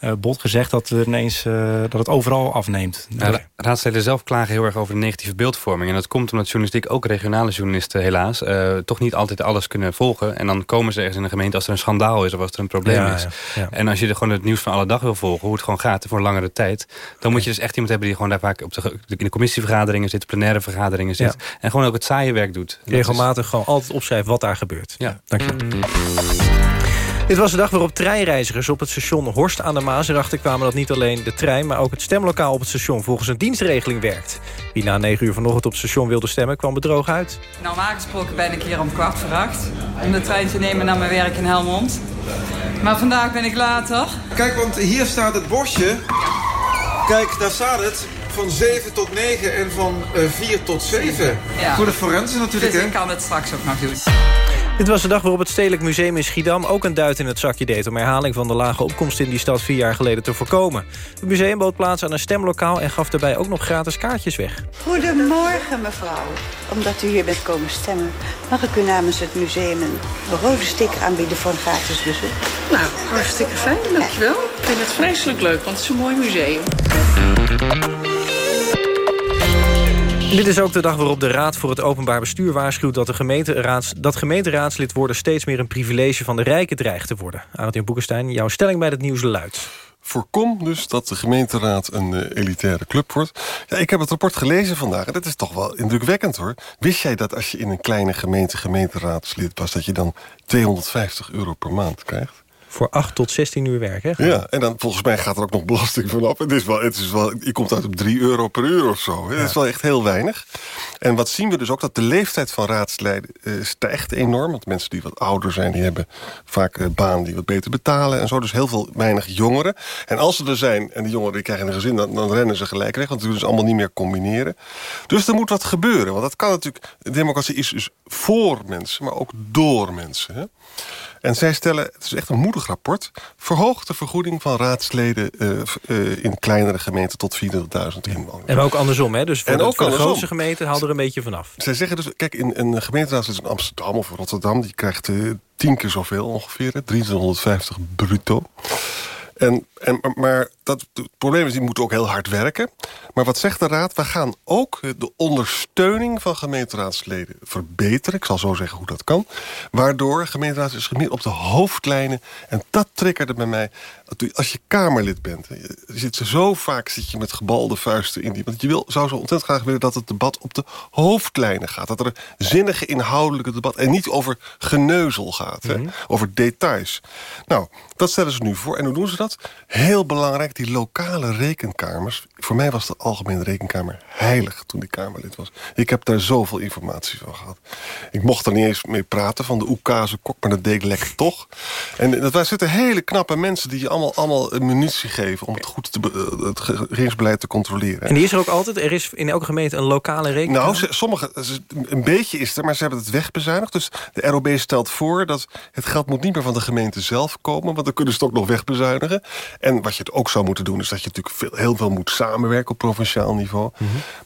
eh, bot gezegd... dat, er ineens, eh, dat het overal afneemt. Ja, ra- raadsleden zelf klagen heel erg over de negatieve beeldvorming. En dat komt omdat journalistiek, ook regionale journalisten helaas... eh, toch niet altijd alles kunnen volgen. En dan komen ze ergens in een gemeente als er een schandaal is... of als er een probleem Ja, is. ja. En als je er gewoon het nieuws van alle dag wil volgen... hoe het gewoon gaat voor een langere tijd... dan moet je dus echt iemand hebben die gewoon daar vaak op de, in de commissievergaderingen zit... plenaire vergaderingen zit. En gewoon ook het saaie werk doet. Is- Regelmatig gewoon altijd opschrijven wat daar gebeurt. Ja. Dank je. Dit was de dag waarop treinreizigers op het station Horst aan de Maas erachter kwamen dat niet alleen de trein, maar ook het stemlokaal op het station volgens een dienstregeling werkt. Wie na 9 uur vanochtend op het station wilde stemmen, kwam bedroog uit. Normaal gesproken ben ik hier om kwart voor acht om de trein te nemen naar mijn werk in Helmond. Maar vandaag ben ik later. Kijk, want hier staat het bosje. Kijk, daar staat het. Van 7 tot 9 en van eh 4 tot 7. Ja. Voor de forensen natuurlijk, Dus hè? ik kan het straks ook nog doen. Dit was de dag waarop het Stedelijk Museum in Schiedam ook een duit in het zakje deed... om herhaling van de lage opkomst in die stad vier jaar geleden te voorkomen. Het museum bood plaats aan een stemlokaal en gaf daarbij ook nog gratis kaartjes weg. Goedemorgen mevrouw. Omdat u hier bent komen stemmen, mag ik u namens het museum een rode sticker aanbieden voor een gratis bezoek. Nou, hartstikke fijn, dankjewel. Ik vind het vreselijk leuk, want het is een mooi museum. Dit is ook de dag waarop de Raad voor het Openbaar Bestuur waarschuwt... dat, de gemeenteraads, dat gemeenteraadslid worden steeds meer een privilege van de rijken dreigt te worden. Arend Boekenstein, jouw stelling bij het nieuws luidt. Voorkom dus dat de gemeenteraad een eh, elitaire club wordt. Ja, ik heb het rapport gelezen vandaag en dat is toch wel indrukwekkend hoor. Wist jij dat als je in een kleine gemeente gemeenteraadslid was... dat je dan 250 euro per maand krijgt? Voor 8 tot 16 uur werk, hè? Ja, en dan volgens mij gaat er ook nog belasting vanaf. Het is wel, het is wel, je komt uit op 3 euro per uur of zo. hè. Dat is wel echt heel weinig. En wat zien we dus ook, dat de leeftijd van raadsleden eh, stijgt enorm. Want mensen die wat ouder zijn, die hebben vaak een baan die wat beter betalen. En zo, dus heel veel weinig jongeren. En als ze er zijn, en die jongeren die krijgen een gezin... dan, dan rennen ze gelijk weg, want ze kunnen ze allemaal niet meer combineren. Dus er moet wat gebeuren. Want dat kan natuurlijk... Democratie is dus voor mensen, maar ook door mensen. Hè? En zij stellen, het is echt een moedig rapport... verhoog de vergoeding van raadsleden eh, eh, in kleinere gemeenten tot 400.000 inwoners. En ook andersom, hè? Dus voor, En de, ook voor de andersom. grootste gemeente haal er een beetje vanaf. Zij zeggen dus, kijk, in een gemeenteraadslid in Amsterdam of Rotterdam... die krijgt eh, tien keer zoveel ongeveer, hè, 2350 bruto. En, en, maar dat, het probleem is, die moeten ook heel hard werken. Maar wat zegt de Raad? We gaan ook eh, de ondersteuning van gemeenteraadsleden verbeteren. Ik zal zo zeggen hoe dat kan. Waardoor gemeenteraad is meer op de hoofdlijnen. En dat triggerde bij mij. Als je Kamerlid bent. Je zit zo vaak zit je met gebalde vuisten in die. Want je wil, zou zo ontzettend graag willen dat het debat op de hoofdlijnen gaat. Dat er een zinnige inhoudelijke debat. En niet over geneuzel gaat. hè, over details. Nou, dat stellen ze nu voor. En hoe doen ze dat? Heel belangrijk, die lokale rekenkamers. Voor mij was de Algemene Rekenkamer heilig toen ik Kamerlid was. Ik heb daar zoveel informatie van gehad. Ik mocht er niet eens mee praten van de Oekase kok, maar dat deed ik lekker toch. En dat, daar zitten hele knappe mensen die je allemaal, allemaal een munitie geven... om het goed te, eh, het regeringsbeleid te controleren. En die is er ook altijd? Er is in elke gemeente een lokale rekening? Nou, sommige, een beetje is er, maar ze hebben het wegbezuinigd. Dus de ROB stelt voor dat het geld moet niet meer van de gemeente zelf komen... want dan kunnen ze het ook nog wegbezuinigen. En wat je het ook zou moeten doen... is dat je natuurlijk veel, heel veel moet samenwerken op provinciaal niveau.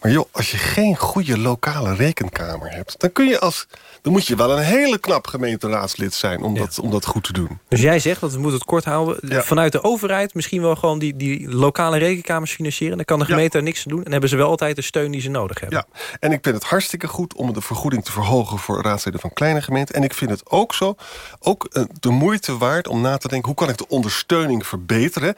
Maar joh, als je geen goede lokale rekenkamer hebt... dan kun je als... dan moet je wel een hele knap gemeenteraadslid zijn om, dat, om dat goed te doen. Dus jij zegt, dat we moeten het kort houden... vanuit de overheid misschien wel gewoon die, die lokale rekenkamers financieren. Dan kan de gemeente daar niks aan doen. En hebben ze wel altijd de steun die ze nodig hebben. Ja, en ik vind het hartstikke goed om de vergoeding te verhogen... voor raadsleden van kleine gemeenten. En ik vind het ook zo, ook eh, de moeite waard om na te denken... hoe kan ik de ondersteuning verbeteren? 1%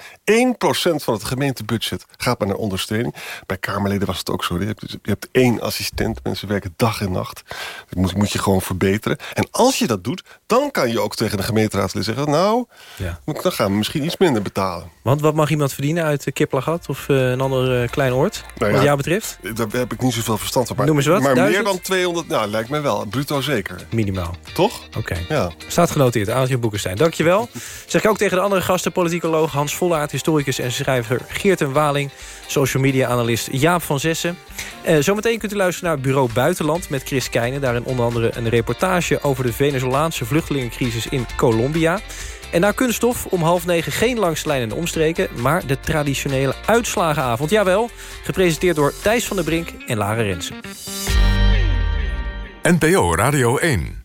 van het gemeentebudget gaat maar naar ondersteuning. Bij Kamerleden was het ook zo. Je hebt, je hebt één assistent, mensen werken dag en nacht. Dat moet, moet je gewoon verbeteren. En als je dat doet, dan kan je ook tegen de gemeenteraadslid zeggen... nou, Ja. dan gaan we misschien iets minder betalen. Want wat mag iemand verdienen uit uh, Kiplagat of uh, een ander uh, klein oord? Nou wat jou betreft? Daar heb ik niet zoveel verstand van. Maar, Noem eens wat, maar duizend? meer dan 200, nou, lijkt mij wel. Bruto zeker. Minimaal. Toch? Oké. Ja. Staat genoteerd. Adeltje Boekenstein. Dankjewel. zeg ik ook tegen de andere gasten. Politicoloog Hans Vollaert, historicus en schrijver Geert en Waling. Social media analist Jaap van Zessen. Uh, zometeen kunt u luisteren naar Bureau Buitenland met Chris Keijnen. Daarin onder andere een reportage over de Venezolaanse vluchtelingencrisis in Colombia. En na kunststof om half negen geen langslijn en omstreken... maar de traditionele uitslagenavond. Jawel, gepresenteerd door Thijs van der Brink en Lara Rensen. NPO Radio 1